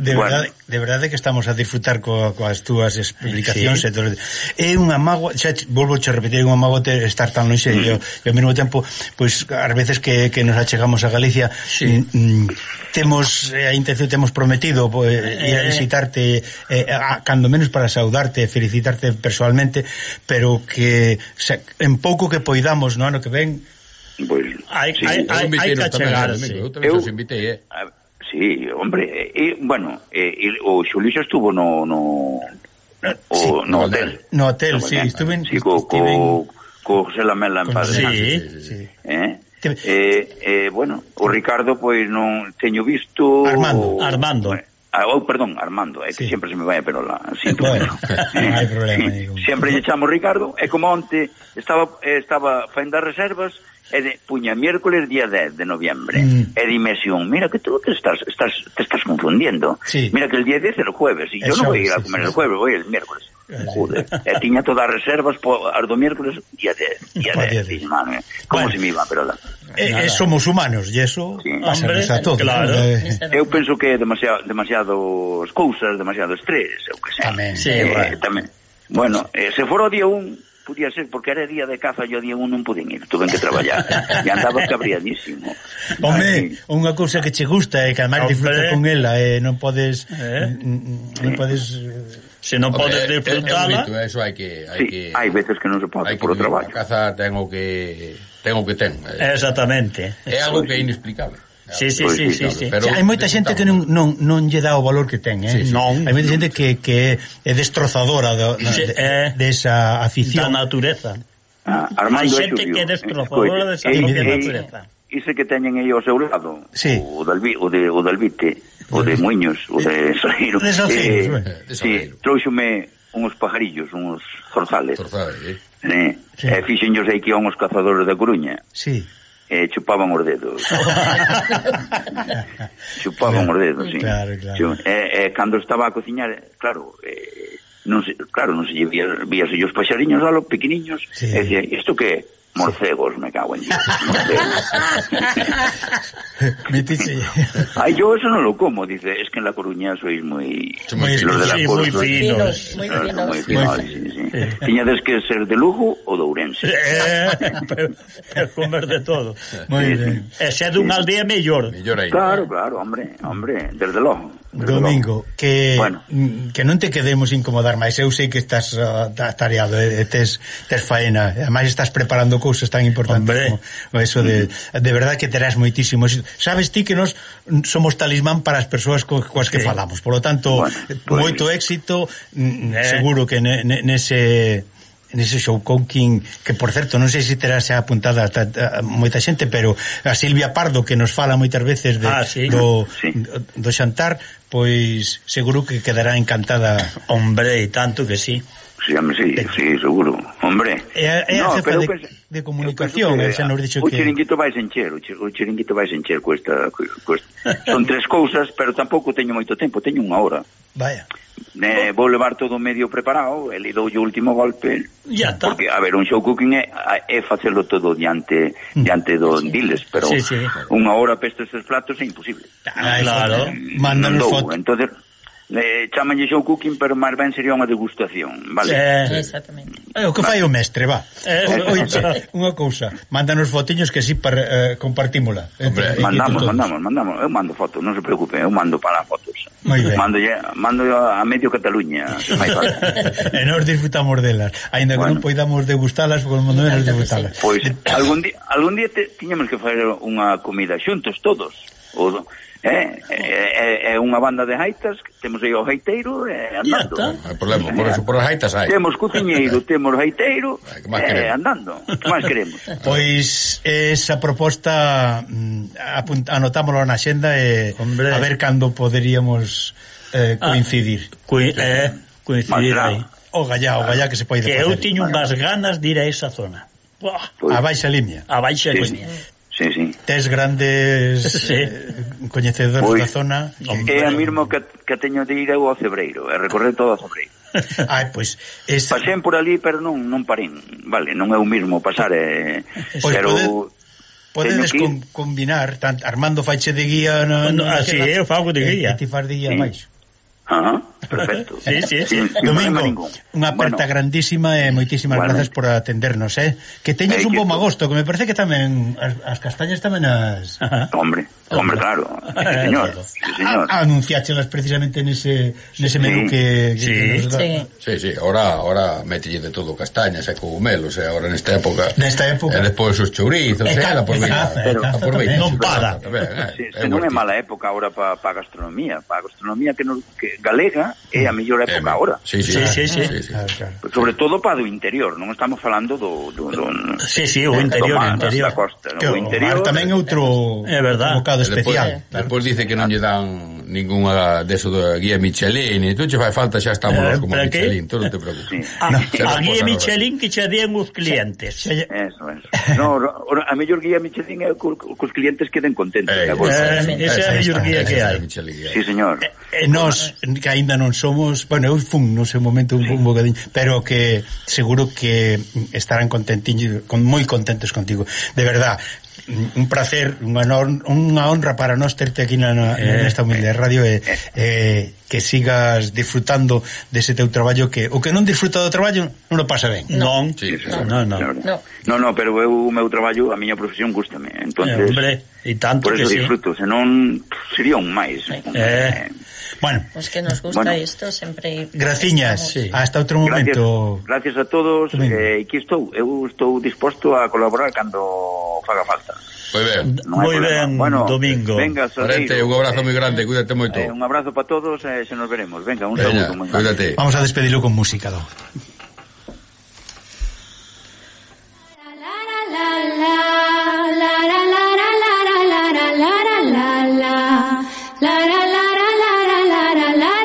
S1: de
S19: bueno.
S1: verdade, de verdade que estamos a disfrutar co, coas túas explicacións
S2: sí.
S1: e todo. É unha mágoa, xa volvo a repetir, é unha mágoa estar tan lonxe
S19: mm.
S1: e, e ao mesmo tempo, pois as ás veces que, que nos achegamos a Galicia
S2: sí.
S1: mm, temos eh, a intención temos prometido pues, ir a visitarte eh, a, cando menos para saudarte, felicitarte personalmente, pero que xa, en pouco que poidamos no ano que ven
S19: Pois,
S2: hai,
S19: sí.
S2: hai, hai,
S20: hai
S2: que achegarse.
S20: Eu tamén os invitei, eh?
S19: Sí, hombre, e, bueno, eh, e, o Xulixo estuvo no... no... O,
S1: sí,
S19: no hotel
S1: no hotel,
S19: no,
S1: sí, estuve en,
S19: sí, co,
S1: estuve
S19: co, co José Lamela en Padre
S1: sí,
S19: sí,
S1: sí.
S19: Eh? Eh, eh, bueno, o Ricardo pois non teño visto
S1: Armando, o...
S2: Armando.
S19: Ah, oh, perdón, Armando, é eh, que
S1: sí.
S19: sempre se me vai a perola Sinto
S1: bueno, [LAUGHS] no hai problema
S19: sí. Sempre lle chamo Ricardo E como onte estaba, estaba faindo reservas e de, puña miércoles día 10 de noviembre
S1: mm.
S19: e dime si un, mira que tú te estás, estás, te estás confundiendo
S1: sí.
S19: mira que el día 10 é el jueves e yo non vou ir a comer
S1: sí,
S19: el jueves, voy el miércoles
S1: eh,
S19: Joder, e tiña todas as reservas po, as do miércoles día 10 [LAUGHS] día 10, dí, mano, como
S1: bueno.
S19: se me iba pero la...
S1: eh, eh, somos humanos e eso
S19: sí.
S2: Hombre,
S1: a todos,
S2: claro.
S1: eh.
S19: eu penso que é demasiado, demasiados cousas demasiado estrés eu que sei.
S1: tamén,
S2: sí,
S19: eh,
S2: bueno.
S19: tamén. bueno, eh, se fora o día 1 podía ser porque era día de caza e o día 1 non pude ir, tuve que traballar. [LAUGHS] E andaba cabriadísimo
S1: Home, unha cousa que che gusta e que además disfrutas con ela e non podes
S2: eh?
S1: non podes
S2: se non podes
S20: disfrutala é,
S2: é,
S20: eh, eso hai que hai
S19: sí,
S20: que
S19: hai veces que non se pode por o traballo.
S20: a caza tengo que tengo que ten eh.
S2: exactamente.
S20: É algo que é inexplicable.
S2: Sí, sí, sí, sí, sí.
S1: Pero o sea, hai moita xente que non, non, non lle dá o valor que ten, eh?
S2: Sí, sí. Non,
S1: hai moita xente que, que é destrozadora do,
S2: sí,
S1: de,
S2: eh,
S1: desa de afición.
S2: Da natureza.
S19: Ah, Armando
S2: hai xente que é eh,
S19: destrozadora
S2: desa
S19: de
S2: natureza.
S19: Ise que teñen aí ao seu lado,
S1: sí.
S19: o, Dalvi, o, de, o Dalvite, o de Muños, o de Salgueiro.
S1: De Salgueiro,
S19: eh,
S1: eh,
S19: sí, trouxome uns pajarillos, uns zorzales.
S20: Zorzales,
S19: eh.
S1: Eh, sí.
S19: E fixenllos aí que iban os cazadores da Coruña.
S1: Sí
S19: eh, chupaban os dedos. [LAUGHS] chupaban claro, os dedos, sí.
S1: Claro, claro.
S19: Eh, eh, cando estaba a cociñar, eh, claro, eh, non se, claro, non se lle vía, víase os paxariños alo pequeniños,
S1: sí.
S19: e dicía, isto que é? Morcegos, me cago en Dios.
S1: Metiche. [LAUGHS]
S19: Ay, yo eso no lo como, dice, es que en La Coruña sois muy...
S1: Muy,
S19: los de la
S2: sí,
S19: Coruña,
S2: muy finos.
S19: Muy finos.
S17: Muy finos,
S19: muy finos sí, sí. [LAUGHS] Tiñades que ser de Lugo ou de Ourense.
S2: Eh, pero, pero comer de todo.
S1: Moi sí, ben. Sí.
S2: E se é dunha aldea mellor.
S20: Mellor aí.
S19: Claro, claro, hombre, hombre, desde logo.
S1: Domingo, que
S19: bueno.
S1: que non te quedemos incomodar máis. Eu sei que estás ah, uh, tareado, eh, tes, tes faena. Ademais estás preparando cousas tan importantes
S2: Hombre.
S1: como eso de, mm. de verdad que terás moitísimo. Sabes ti que nós somos talismán para as persoas co, coas que
S2: sí.
S1: falamos. Por lo tanto,
S19: bueno, pues,
S1: moito éxito, mm,
S2: eh.
S1: seguro que ne, ne, nese nese show cooking que por certo non sei se terá xa apuntada a, moita xente pero a Silvia Pardo que nos fala moitas veces de,
S2: ah, sí.
S1: do,
S19: sí.
S1: do xantar pois seguro que quedará encantada.
S2: Hombre, e tanto que sí.
S19: Sí, sí, sí, seguro. Hombre.
S1: É, é a no,
S19: pero
S1: de,
S19: que,
S1: de comunicación, que, xa nos dixo que...
S19: O chiringuito vai encher, o, o chiringuito vai encher cuesta, cuesta. Son tres cousas, pero tampouco teño moito tempo, teño unha hora.
S1: Vaya.
S19: Me vou levar todo medio preparado, e le dou o último golpe.
S2: Ya está.
S19: Porque, a ver, un show cooking é, é facelo todo diante diante do sí. diles, pero
S2: sí, sí.
S19: unha hora para estes platos é imposible.
S1: Ah,
S2: claro,
S19: claro. mandan
S1: fotos.
S19: Entonces, Eh, chamanlle show cooking, pero máis ben sería unha degustación, vale?
S2: Eh,
S17: exactamente.
S1: É eh, o que fai o mestre, va.
S2: Eh,
S1: unha cousa, mándanos fotiños que si par, eh, compartímola. Entre,
S19: mandamos, mandamos, mandamos. Eu mando fotos, non se preocupe, eu mando para fotos.
S1: Moi ben.
S19: Mando, ya, mando a medio Cataluña. [LAUGHS]
S1: e nos disfrutamos delas, aínda que
S19: bueno.
S1: non poidamos degustalas, porque non menos disfrutalas.
S19: Pois, algún día, algún día te, tiñamos que fazer unha comida xuntos todos. O, É, é, é unha banda de gaitas, temos aí o gaiteiro e eh,
S2: andando.
S20: Non problema, por eso por as gaitas hai.
S19: Temos cociñeiro, [LAUGHS] temos
S20: gaiteiro
S19: e
S20: eh,
S19: andando. Que máis queremos? [LAUGHS]
S1: Pois esa proposta mm, anotámoslo na xenda e
S2: Hombre.
S1: a ver cando poderíamos eh, ah, coincidir.
S2: Ah, coi, eh, coincidir aí.
S1: O gallá, o gallá que se pode
S2: que
S1: facer.
S2: Que eu tiño unhas ganas de ir a esa zona. Buah,
S19: pois.
S1: a baixa limia.
S2: A baixa
S19: sí.
S2: limia
S19: sí, sí.
S1: Tes grandes [LAUGHS]
S2: sí.
S1: eh, coñecedores
S19: pois,
S1: da zona. Hombre.
S19: É a mesmo que, que teño de ir ao Cebreiro, e recorrer todo o Cebreiro. [LAUGHS]
S1: Ai, pois, es...
S19: Pasén por ali, pero non non parén. Vale, non é o mesmo pasar, eh,
S1: pois
S19: pero
S1: pode... Podedes con, combinar, tan, Armando faiche de guía no,
S2: no, no, así, eu fago de guía.
S1: E ti far de guía
S19: sí.
S1: máis.
S19: Ajá, [LAUGHS] perfecto.
S2: Sí, sí,
S19: sí.
S1: Domingo, unha aperta
S19: bueno,
S1: grandísima e moitísimas
S19: bueno.
S1: grazas por atendernos, eh? Que teñes
S19: eh,
S1: un bom agosto, que me parece que tamén as, as castañas tamén as...
S19: Hombre, Hombre, [LAUGHS] claro, sí, señor. Ah, sí, señor.
S1: A, anunciáchelas precisamente nese, nese menú
S19: sí.
S1: que, que
S2: sí.
S1: Nos
S17: sí,
S20: sí, ahora, ahora metille de todo castañas e cogumelos, e ahora nesta época.
S1: Nesta época.
S20: Eh, e despois os chourizos,
S1: e,
S20: eh,
S1: ca,
S20: e, por
S1: vida, caza, pero, a
S20: por
S1: vida.
S2: Non para.
S20: Tamén, eh,
S19: sí,
S20: é
S19: non é mala época ahora para pa gastronomía, para gastronomía que, nos, que galega é a mellor época
S20: eh,
S19: ahora.
S20: Sí, sí,
S2: sí, sí, sí,
S20: sí.
S1: Claro, claro.
S19: Sobre todo para do interior, non estamos falando do... do, do
S2: sí, sí, o interior,
S19: do mar,
S2: interior.
S19: Da costa,
S1: que,
S19: o interior.
S1: tamén é outro...
S2: É verdad
S1: convidado
S20: especial. Despois,
S1: claro.
S20: despois dice que non lle dan ningunha deso da de guía Michelin, e tú che fai falta xa estamos
S2: eh,
S20: como
S2: Michelin, que?
S20: tú non te preocupes. Sí.
S2: A,
S20: no,
S2: a guía Michelin que che den os clientes.
S1: Xa, xa,
S19: eso, eso. No, a mellor guía Michelin é que os clientes queden contentos.
S20: Eh,
S19: que
S2: eh, esa é a mellor guía que hai.
S19: Sí, señor.
S1: Eh, E nós, que aínda non somos Bueno, eu fun no seu momento un, un bocadinho Pero que seguro que Estarán contentiños con, Moi contentos contigo De verdad, un placer, unha, unha honra para nós terte aquí na, na,
S2: eh,
S1: nesta humilde eh, radio e eh, que sigas disfrutando dese teu traballo que o que non disfruta do traballo non o pasa ben.
S2: Non,
S19: non, sí,
S2: no, non,
S19: non.
S17: No.
S19: No, no, pero eu o meu traballo, a miña profesión
S2: gustame,
S19: entonces.
S2: Eh, hombre, e tanto
S19: por eso
S2: que
S19: disfruto, sí. senón sería un máis.
S2: Eh, eh,
S1: Bueno.
S17: pues que nos gusta
S19: bueno,
S17: isto sempre...
S1: Graciñas,
S17: sí.
S1: hasta outro momento.
S19: Gracias, gracias a todos. Eh, aquí estou. Eu estou disposto a colaborar cando faga falta.
S20: Moi ben.
S19: No
S2: moi ben,
S19: bueno,
S2: Domingo.
S19: Venga, Sorreiro.
S20: un abrazo eh, moi grande, cuídate moito.
S19: Eh, un abrazo para todos e eh, se nos veremos. Venga, un saludo moi grande.
S1: Vamos a despedilo con música, do.
S3: La la la la la la la la la la la la la la la la la la.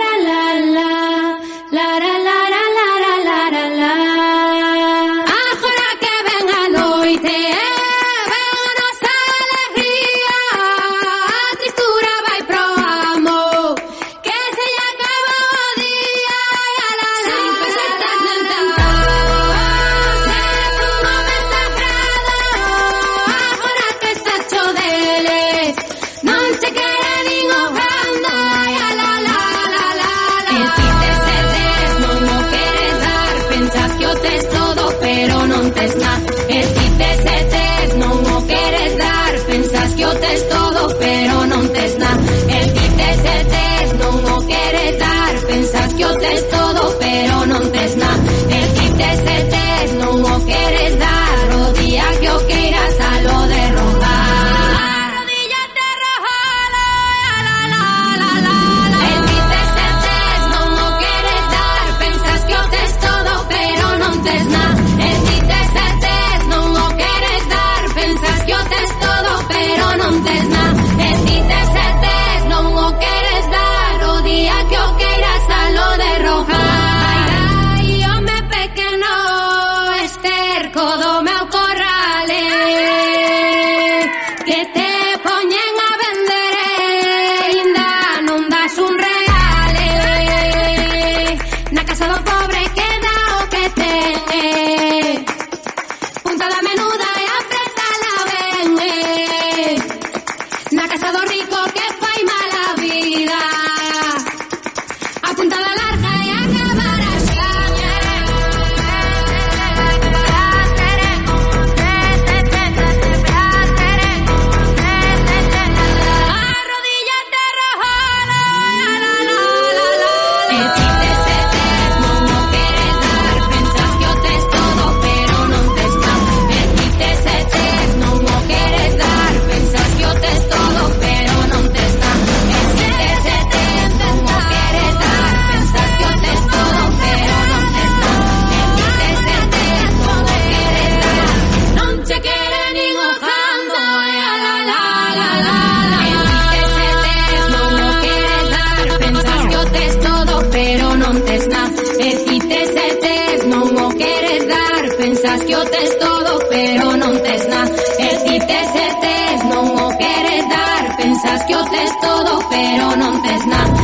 S3: que o tes todo pero non tes nada.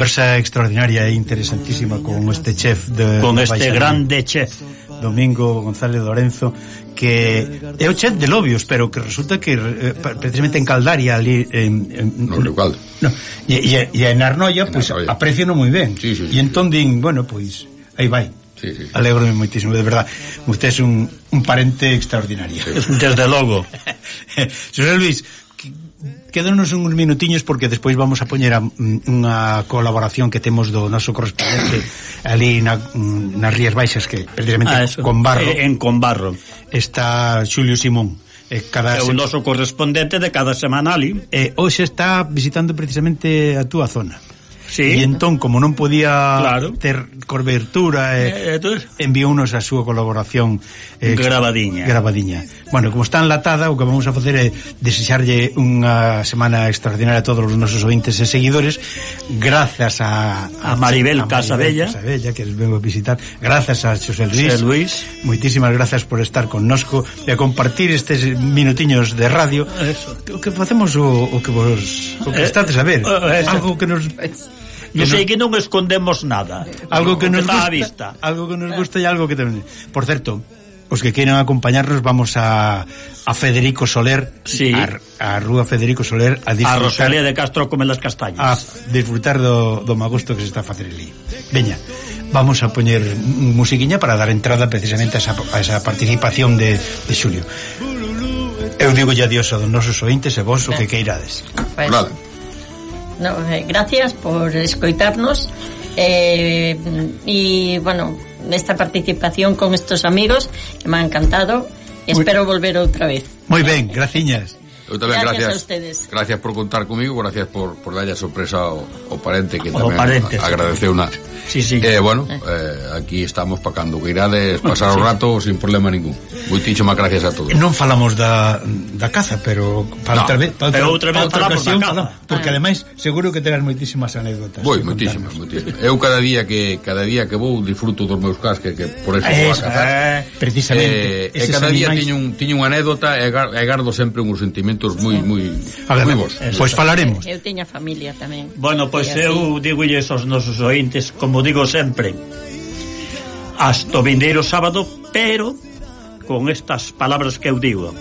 S1: conversa extraordinaria e interesantísima con este chef de
S2: con este
S1: Baixarín,
S2: grande chef
S1: Domingo González Lorenzo que é o chef de Lobios, pero que resulta que eh, precisamente en Caldaria ali en, en
S20: no local.
S1: No, e, e, e en Arnoia, pois
S20: pues,
S1: apreciano moi ben.
S20: Sí, sí, sí,
S1: e entón din, bueno, pois pues, aí vai.
S20: Sí, sí,
S1: sí. Alegrome moitísimo, de verdad. Usted é un, un parente extraordinario. Sí.
S2: Desde logo. [LAUGHS]
S1: Xosé Luis, Quedanos uns minutiños porque despois vamos a poñer a, mm, unha colaboración que temos do noso correspondente ali na, mm, nas Rías Baixas que precisamente
S2: ah, eso.
S1: con Barro.
S2: Eh, en Conbarro
S1: está Xulio Simón. Eh, cada
S2: é o noso correspondente de cada semana ali.
S1: E hoxe está visitando precisamente a túa zona.
S2: Sí.
S1: E entón, como non podía
S2: claro.
S1: ter cobertura,
S2: eh,
S1: eh,
S2: eh
S1: entonces... a súa colaboración eh,
S2: grabadiña.
S1: grabadiña. Bueno, como está enlatada, o que vamos a facer é desexarlle unha semana extraordinaria a todos os nosos ointes e seguidores, grazas a,
S2: a, a Maribel, a Maribel Casabella.
S1: Casabella, que vengo a visitar, grazas a Xosé Luis.
S2: José Luis.
S1: Moitísimas grazas por estar connosco e a compartir estes minutiños de radio.
S2: Eso.
S1: O que facemos o, o que vos... O que
S2: eh,
S1: estades a ver.
S2: Eh, eh
S1: algo que nos...
S2: Eh, Non sei que non escondemos nada.
S1: Algo que nos
S2: que
S1: gusta,
S2: vista.
S1: algo que nos gusta e algo que tamén. Por certo, os que queiran acompañarnos vamos a, a Federico Soler
S2: sí.
S1: a, a Rúa Federico Soler a disfrutar a
S2: Rosalía de Castro come las castañas a
S1: disfrutar do, do magusto que se está a facer ali veña vamos a poñer musiquiña para dar entrada precisamente a esa, a esa participación de, de Xulio eu digo ya adiós a dos nosos ointes e vos o que eh. queirades
S17: pues no, eh, gracias por escoitarnos eh, y bueno, esta participación con estos amigos que me ha encantado y espero volver otra vez.
S1: Moi ben, graciñas.
S20: Eu tamén
S17: gracias,
S20: gracias
S17: a ustedes.
S20: Gracias por contar comigo, gracias por, por darlle a sorpresa ao, ao parente que tamén
S2: o parente.
S20: agradeceu na,
S2: Sí, sí.
S20: Eh, bueno, eh, aquí estamos para cando que irades pasar o rato sin problema ningún. Moitísimas gracias a todos.
S1: Non falamos da, da caza, pero para
S20: no,
S1: outra vez, para outra,
S2: outra, vez
S1: outra ocasión,
S2: por caza.
S1: porque ah. ademais seguro que terás moitísimas anécdotas. Voi,
S20: moitísimas, moitísimas. Eu cada día que cada día que vou disfruto dos meus cas que, que por eso vou a cazar.
S1: Eh, precisamente.
S20: Eh, e cada día
S1: animais...
S20: tiño, un, tiño unha anécdota e, gar, e gardo sempre uns sentimentos moi moi moi.
S1: Pois falaremos.
S17: Eu, eu teña familia tamén.
S2: Bueno, pois eu digo aos nosos ointes como como digo sempre, hasta o vindeiro sábado, pero con estas palabras que eu digo,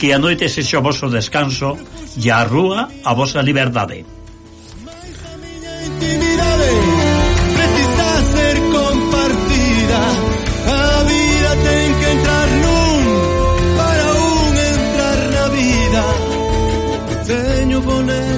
S2: que a noite sexa o vosso descanso e a rúa a vosa liberdade.
S5: Teño
S21: poner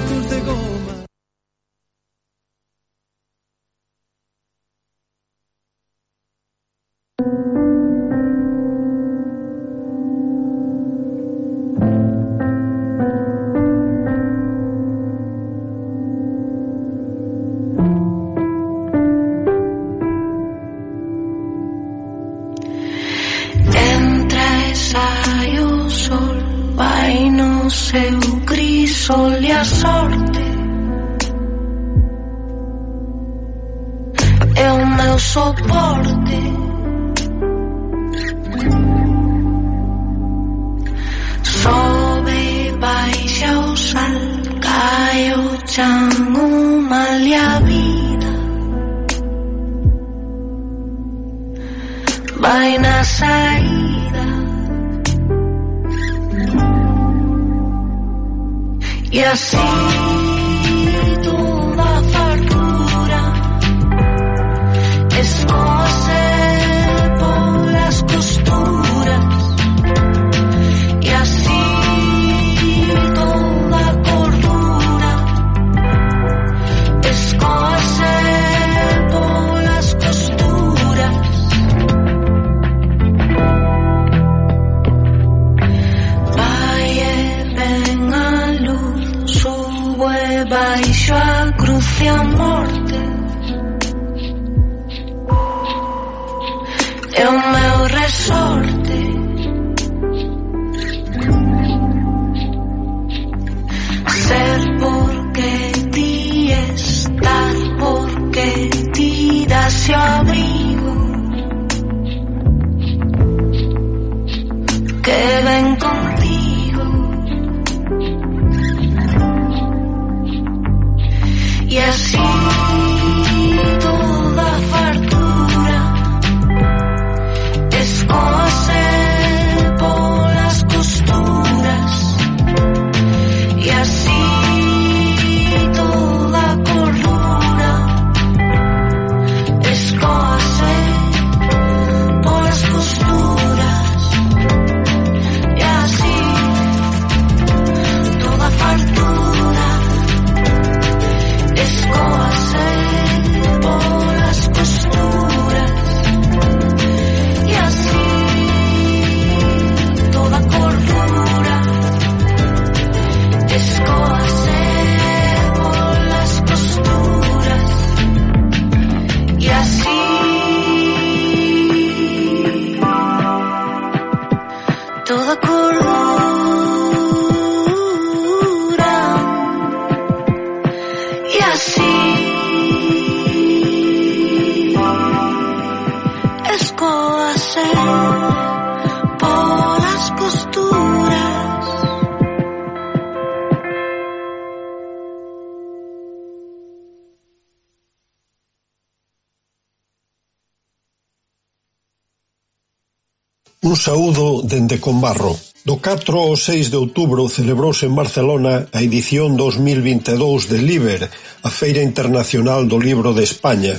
S21: Saúdo dende Combarro. Do 4 ao 6 de outubro celebrouse en Barcelona a edición 2022 de Liber, a Feira Internacional do Libro de España.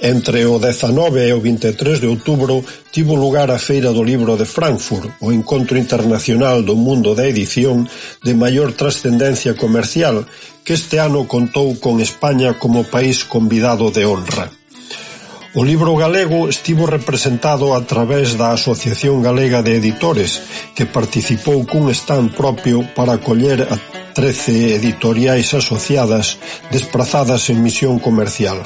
S21: Entre o 19 e o 23 de outubro tivo lugar a Feira do Libro de Frankfurt, o encontro internacional do mundo da edición de maior trascendencia comercial, que este ano contou con España como país convidado de honra. O libro galego estivo representado a través da Asociación Galega de Editores, que participou cun stand propio para acoller a 13 editoriais asociadas desplazadas en misión comercial.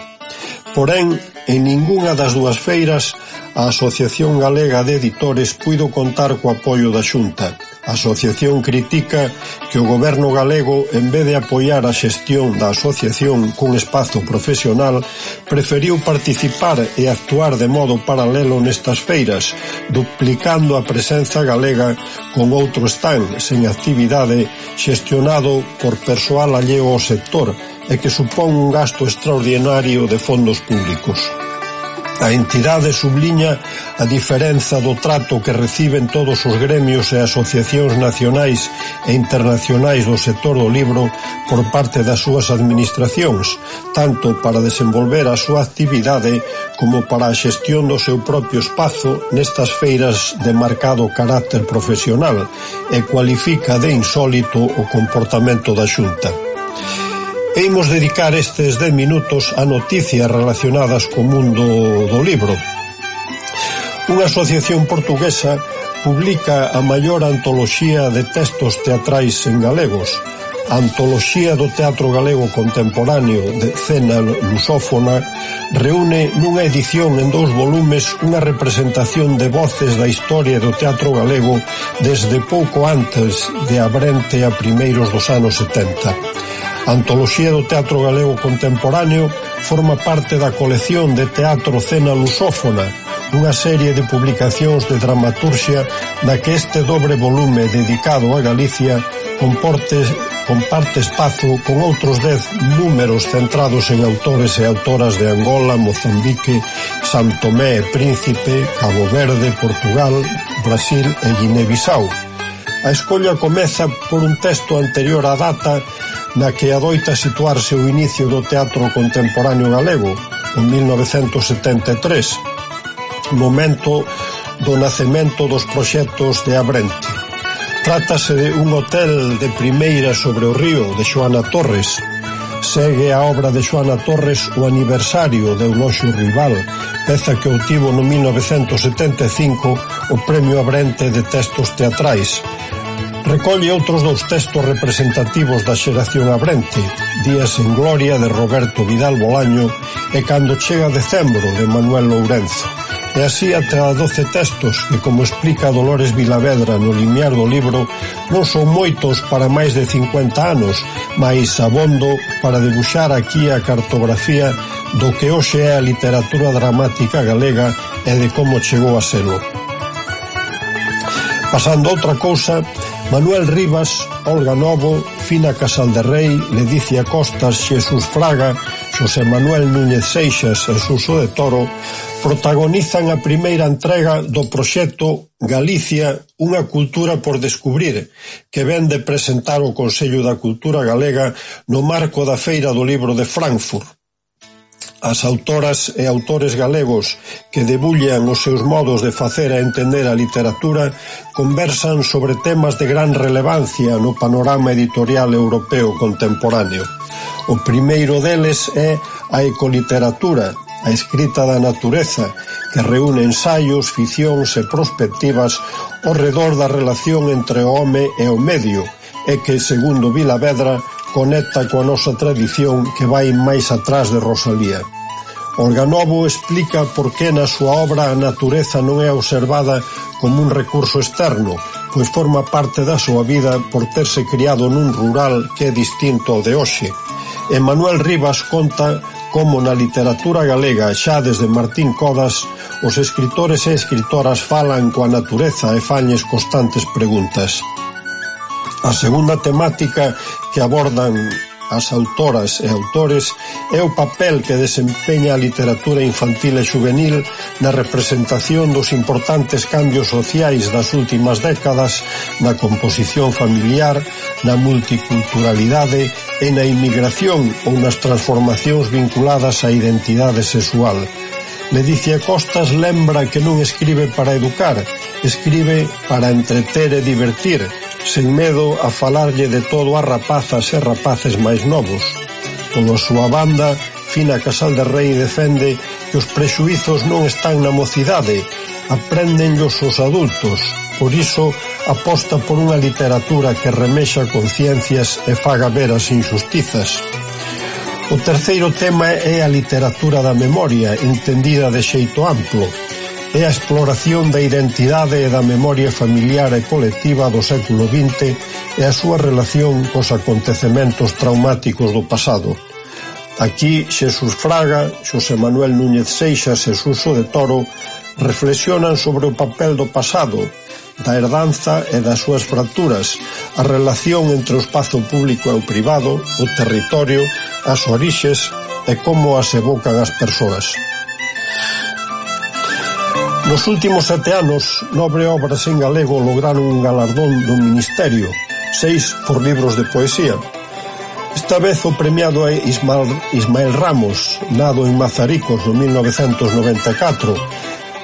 S21: Porén, en ningunha das dúas feiras, a Asociación Galega de Editores puido contar co apoio da Xunta, A asociación critica que o goberno galego, en vez de apoiar a xestión da asociación cun espazo profesional, preferiu participar e actuar de modo paralelo nestas feiras, duplicando a presenza galega con outro stand sen actividade xestionado por persoal alleo ao sector e que supón un gasto extraordinario de fondos públicos. A entidade subliña a diferenza do trato que reciben todos os gremios e asociacións nacionais e internacionais do sector do libro por parte das súas administracións, tanto para desenvolver a súa actividade como para a xestión do seu propio espazo nestas feiras de marcado carácter profesional e cualifica de insólito o comportamento da Xunta. E imos dedicar estes 10 minutos a noticias relacionadas co mundo do libro. Unha asociación portuguesa publica a maior antoloxía de textos teatrais en galegos, a Antoloxía do Teatro Galego Contemporáneo de Cena Lusófona reúne nunha edición en dous volumes unha representación de voces da historia do teatro galego desde pouco antes de Abrente a primeiros dos anos 70. A antoloxía do teatro galego contemporáneo forma parte da colección de teatro Cena Lusófona, unha serie de publicacións de dramaturxia da que este dobre volume dedicado a Galicia comporte comparte espazo con outros dez números centrados en autores e autoras de Angola, Mozambique, Santomé, e Príncipe, Cabo Verde, Portugal, Brasil e Guinea-Bissau. A escolla comeza por un texto anterior á data na que adoita situarse o inicio do teatro contemporáneo galego, en 1973, momento do nacemento dos proxectos de Abrente. Trátase de un hotel de primeira sobre o río de Xoana Torres, segue a obra de Xoana Torres o aniversario de Euloxio Rival, peza que obtivo no 1975 o Premio Abrente de Textos Teatrais, recolle outros dous textos representativos da xeración abrente, Días en Gloria de Roberto Vidal Bolaño e Cando chega decembro de Manuel Lourenzo. E así ata 12 textos que, como explica Dolores Vilavedra no limiar do libro, non son moitos para máis de 50 anos, mais abondo para debuxar aquí a cartografía do que hoxe é a literatura dramática galega e de como chegou a selo. Pasando a outra cousa, Manuel Rivas, Olga Novo, Fina Casal de Rei, Ledicia Costas, Xesús Fraga, Xosé Manuel Núñez Seixas e Suso de Toro protagonizan a primeira entrega do proxecto Galicia, unha cultura por descubrir, que ven de presentar o Consello da Cultura Galega no marco da Feira do Libro de Frankfurt as autoras e autores galegos que debullan os seus modos de facer a entender a literatura conversan sobre temas de gran relevancia no panorama editorial europeo contemporáneo. O primeiro deles é a ecoliteratura, a escrita da natureza, que reúne ensaios, ficcións e prospectivas ao redor da relación entre o home e o medio, e que, segundo Vilavedra, conecta coa nosa tradición que vai máis atrás de Rosalía. Organovo explica por que na súa obra a natureza non é observada como un recurso externo, pois forma parte da súa vida por terse criado nun rural que é distinto ao de hoxe. E Manuel Rivas conta como na literatura galega xa desde Martín Codas os escritores e escritoras falan coa natureza e fañes constantes preguntas. A segunda temática que abordan as autoras e autores é o papel que desempeña a literatura infantil e juvenil na representación dos importantes cambios sociais das últimas décadas na composición familiar, na multiculturalidade e na inmigración ou nas transformacións vinculadas á identidade sexual. Ledicia Costas lembra que non escribe para educar, escribe para entreter e divertir, sen medo a falarlle de todo a rapazas e rapaces máis novos. Pola súa banda, Fina Casal de Rei defende que os prexuizos non están na mocidade, apréndenlos os adultos, por iso aposta por unha literatura que remexa conciencias e faga ver as injustizas. O terceiro tema é a literatura da memoria, entendida de xeito amplo, é a exploración da identidade e da memoria familiar e colectiva do século XX e a súa relación cos acontecementos traumáticos do pasado. Aquí Xesús Fraga, Xosé Manuel Núñez Seixas e Suso de Toro reflexionan sobre o papel do pasado, da herdanza e das súas fracturas, a relación entre o espazo público e o privado, o territorio, as orixes e como as evocan as persoas. Nos últimos sete anos, nobre obras en galego lograron un galardón do Ministerio, seis por libros de poesía. Esta vez o premiado é Ismael, Ismael Ramos, nado en Mazaricos no 1994,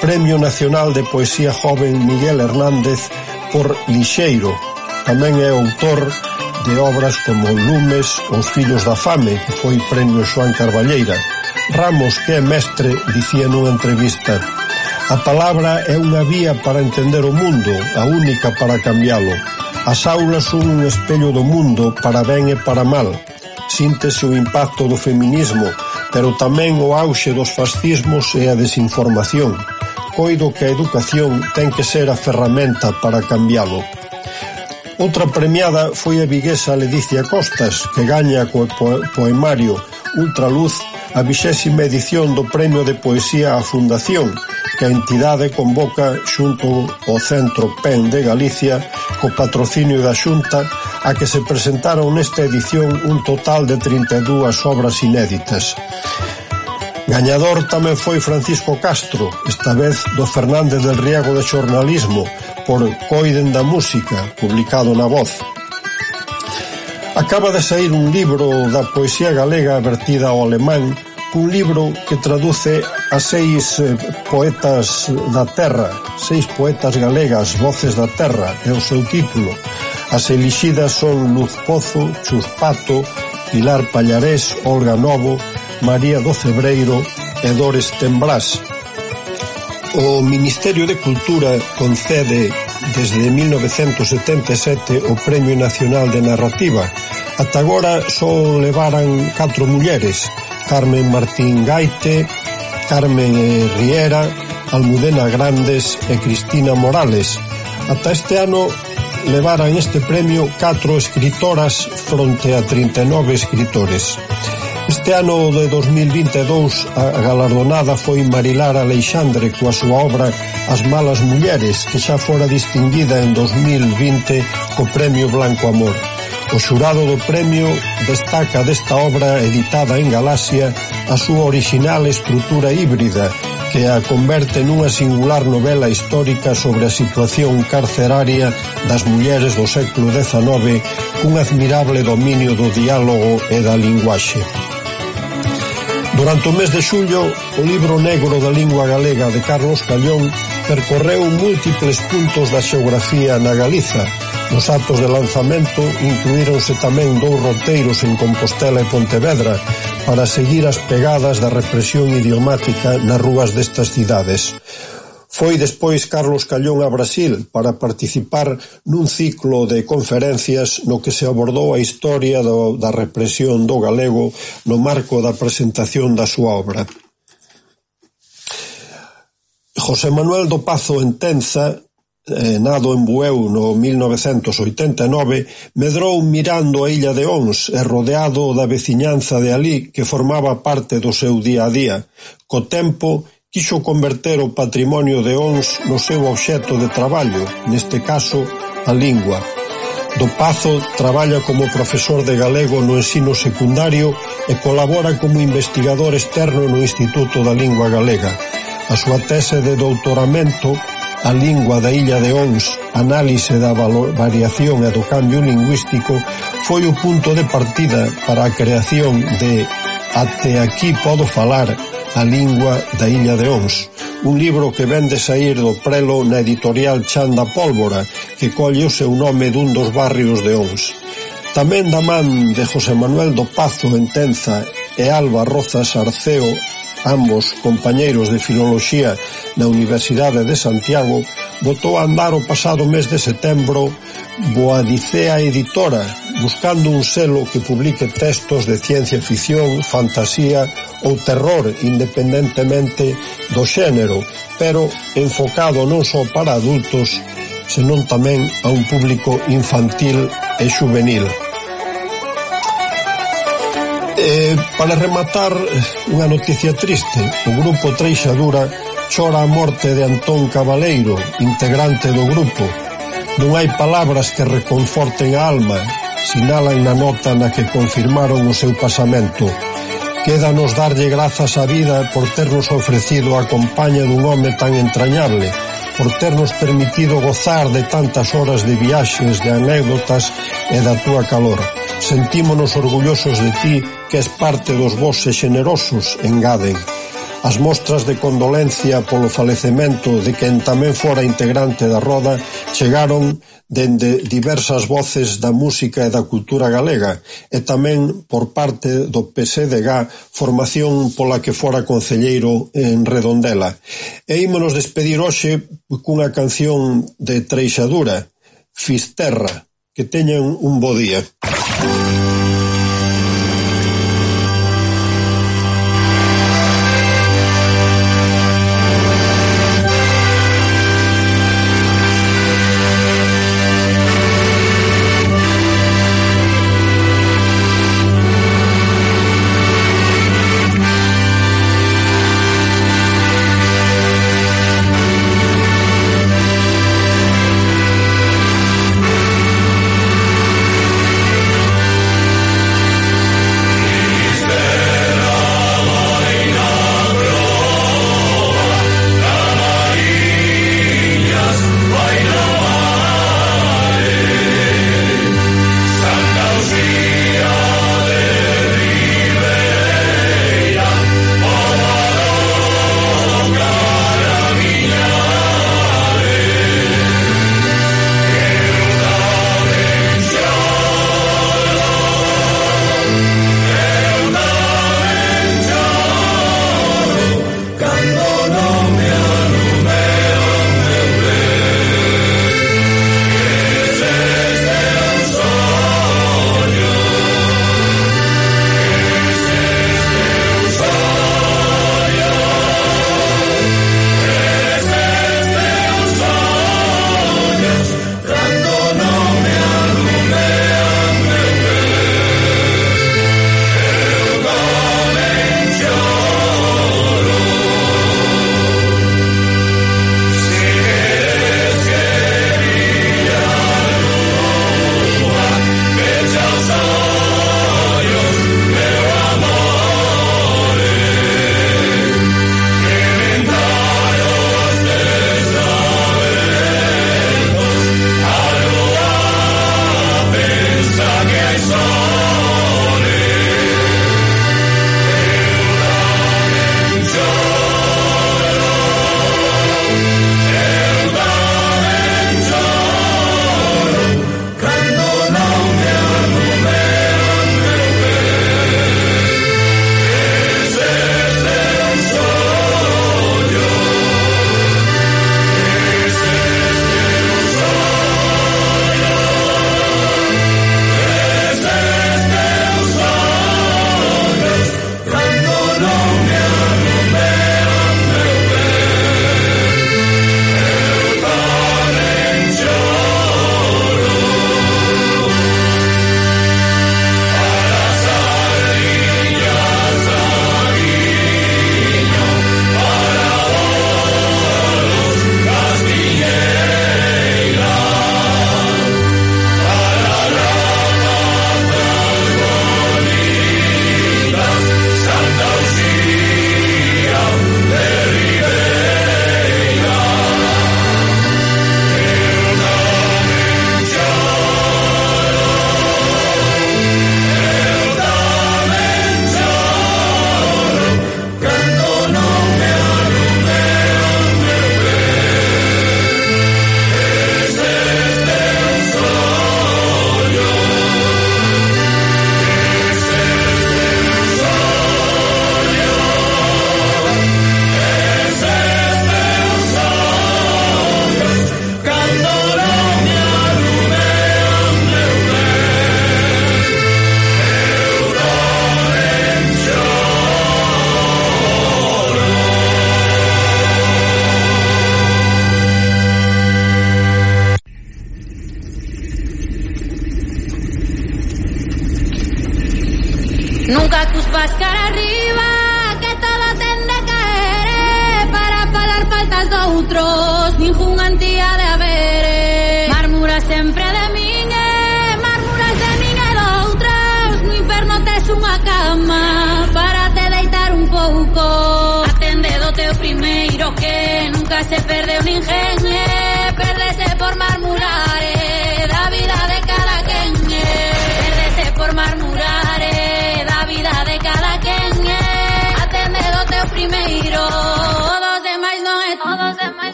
S21: Premio Nacional de Poesía Joven Miguel Hernández por Lixeiro. Tamén é autor de obras como Lumes, Os fillos da fame, que foi premio Xoán Carballeira. Ramos, que é mestre, dicía nunha entrevista A palabra é unha vía para entender o mundo, a única para cambiálo. As aulas son un espello do mundo para ben e para mal. Síntese o impacto do feminismo, pero tamén o auxe dos fascismos e a desinformación. Coido que a educación ten que ser a ferramenta para cambiálo. Outra premiada foi a viguesa Ledicia Costas, que gaña co poemario Ultraluz a vixésima edición do Premio de Poesía á Fundación, que a entidade convoca xunto ao Centro PEN de Galicia co patrocinio da Xunta a que se presentaron nesta edición un total de 32 obras inéditas. Gañador tamén foi Francisco Castro, esta vez do Fernández del Riego de Xornalismo, por Coiden da Música, publicado na Voz. Acaba de sair un libro da poesía galega vertida ao alemán un libro que traduce a seis eh, poetas da terra, seis poetas galegas, voces da terra, é o seu título. As elixidas son Luz Pozo, Chuspato, Pilar Pallarés, Olga Novo, María do Cebreiro e Dores Tembrás. O Ministerio de Cultura concede desde 1977 o Premio Nacional de Narrativa. Ata agora só levaran catro mulleres, Carmen Martín Gaite, Carmen Riera, Almudena Grandes e Cristina Morales. Ata este ano levaran este premio 4 escritoras fronte a 39 escritores. Este ano de 2022 a galardonada foi Marilar Aleixandre coa súa obra As malas mulleres, que xa fora distinguida en 2020 co Premio Blanco Amor. O xurado do premio destaca desta obra editada en Galaxia a súa original estrutura híbrida que a converte nunha singular novela histórica sobre a situación carceraria das mulleres do século XIX cun admirable dominio do diálogo e da linguaxe. Durante o mes de xullo, o libro negro da lingua galega de Carlos Callón percorreu múltiples puntos da xeografía na Galiza, Nos actos de lanzamento incluíronse tamén dous roteiros en Compostela e Pontevedra para seguir as pegadas da represión idiomática nas rúas destas cidades. Foi despois Carlos Callón a Brasil para participar nun ciclo de conferencias no que se abordou a historia do, da represión do galego no marco da presentación da súa obra. José Manuel do Pazo Entenza Eh, nado en Bueu no 1989, medrou mirando a illa de Ons e rodeado da veciñanza de alí que formaba parte do seu día a día. Co tempo, quixo converter o patrimonio de Ons no seu obxecto de traballo, neste caso, a lingua. Do Pazo traballa como profesor de galego no ensino secundario e colabora como investigador externo no Instituto da Lingua Galega. A súa tese de doutoramento a lingua da illa de Ons, análise da variación e do cambio lingüístico, foi o punto de partida para a creación de Até aquí podo falar, a lingua da illa de Ons, un libro que ven de sair do prelo na editorial Chan da Pólvora, que colle o seu nome dun dos barrios de Ons. Tamén da man de José Manuel do Pazo en Tenza e Alba Rozas Arceo ambos compañeiros de Filoloxía da Universidade de Santiago, botou a andar o pasado mes de setembro Boadicea Editora, buscando un selo que publique textos de ciencia ficción, fantasía ou terror independentemente do xénero, pero enfocado non só para adultos, senón tamén a un público infantil e juvenil. Eh, para rematar, eh, unha noticia triste. O grupo Treixadura chora a morte de Antón Cabaleiro, integrante do grupo. Non hai palabras que reconforten a alma, sinalan na nota na que confirmaron o seu pasamento. Quédanos darlle grazas á vida por ternos ofrecido a compaña dun home tan entrañable, por ternos permitido gozar de tantas horas de viaxes, de anécdotas e da túa calor. Sentímonos orgullosos de ti, que és parte dos vos generosos xenerosos, engaden As mostras de condolencia polo falecemento de quen tamén fora integrante da Roda chegaron dende diversas voces da música e da cultura galega e tamén por parte do PSDG, formación pola que fora concelleiro en Redondela. E ímonos despedir hoxe cunha canción de Treixadura, Fisterra. Que teñan un bo día.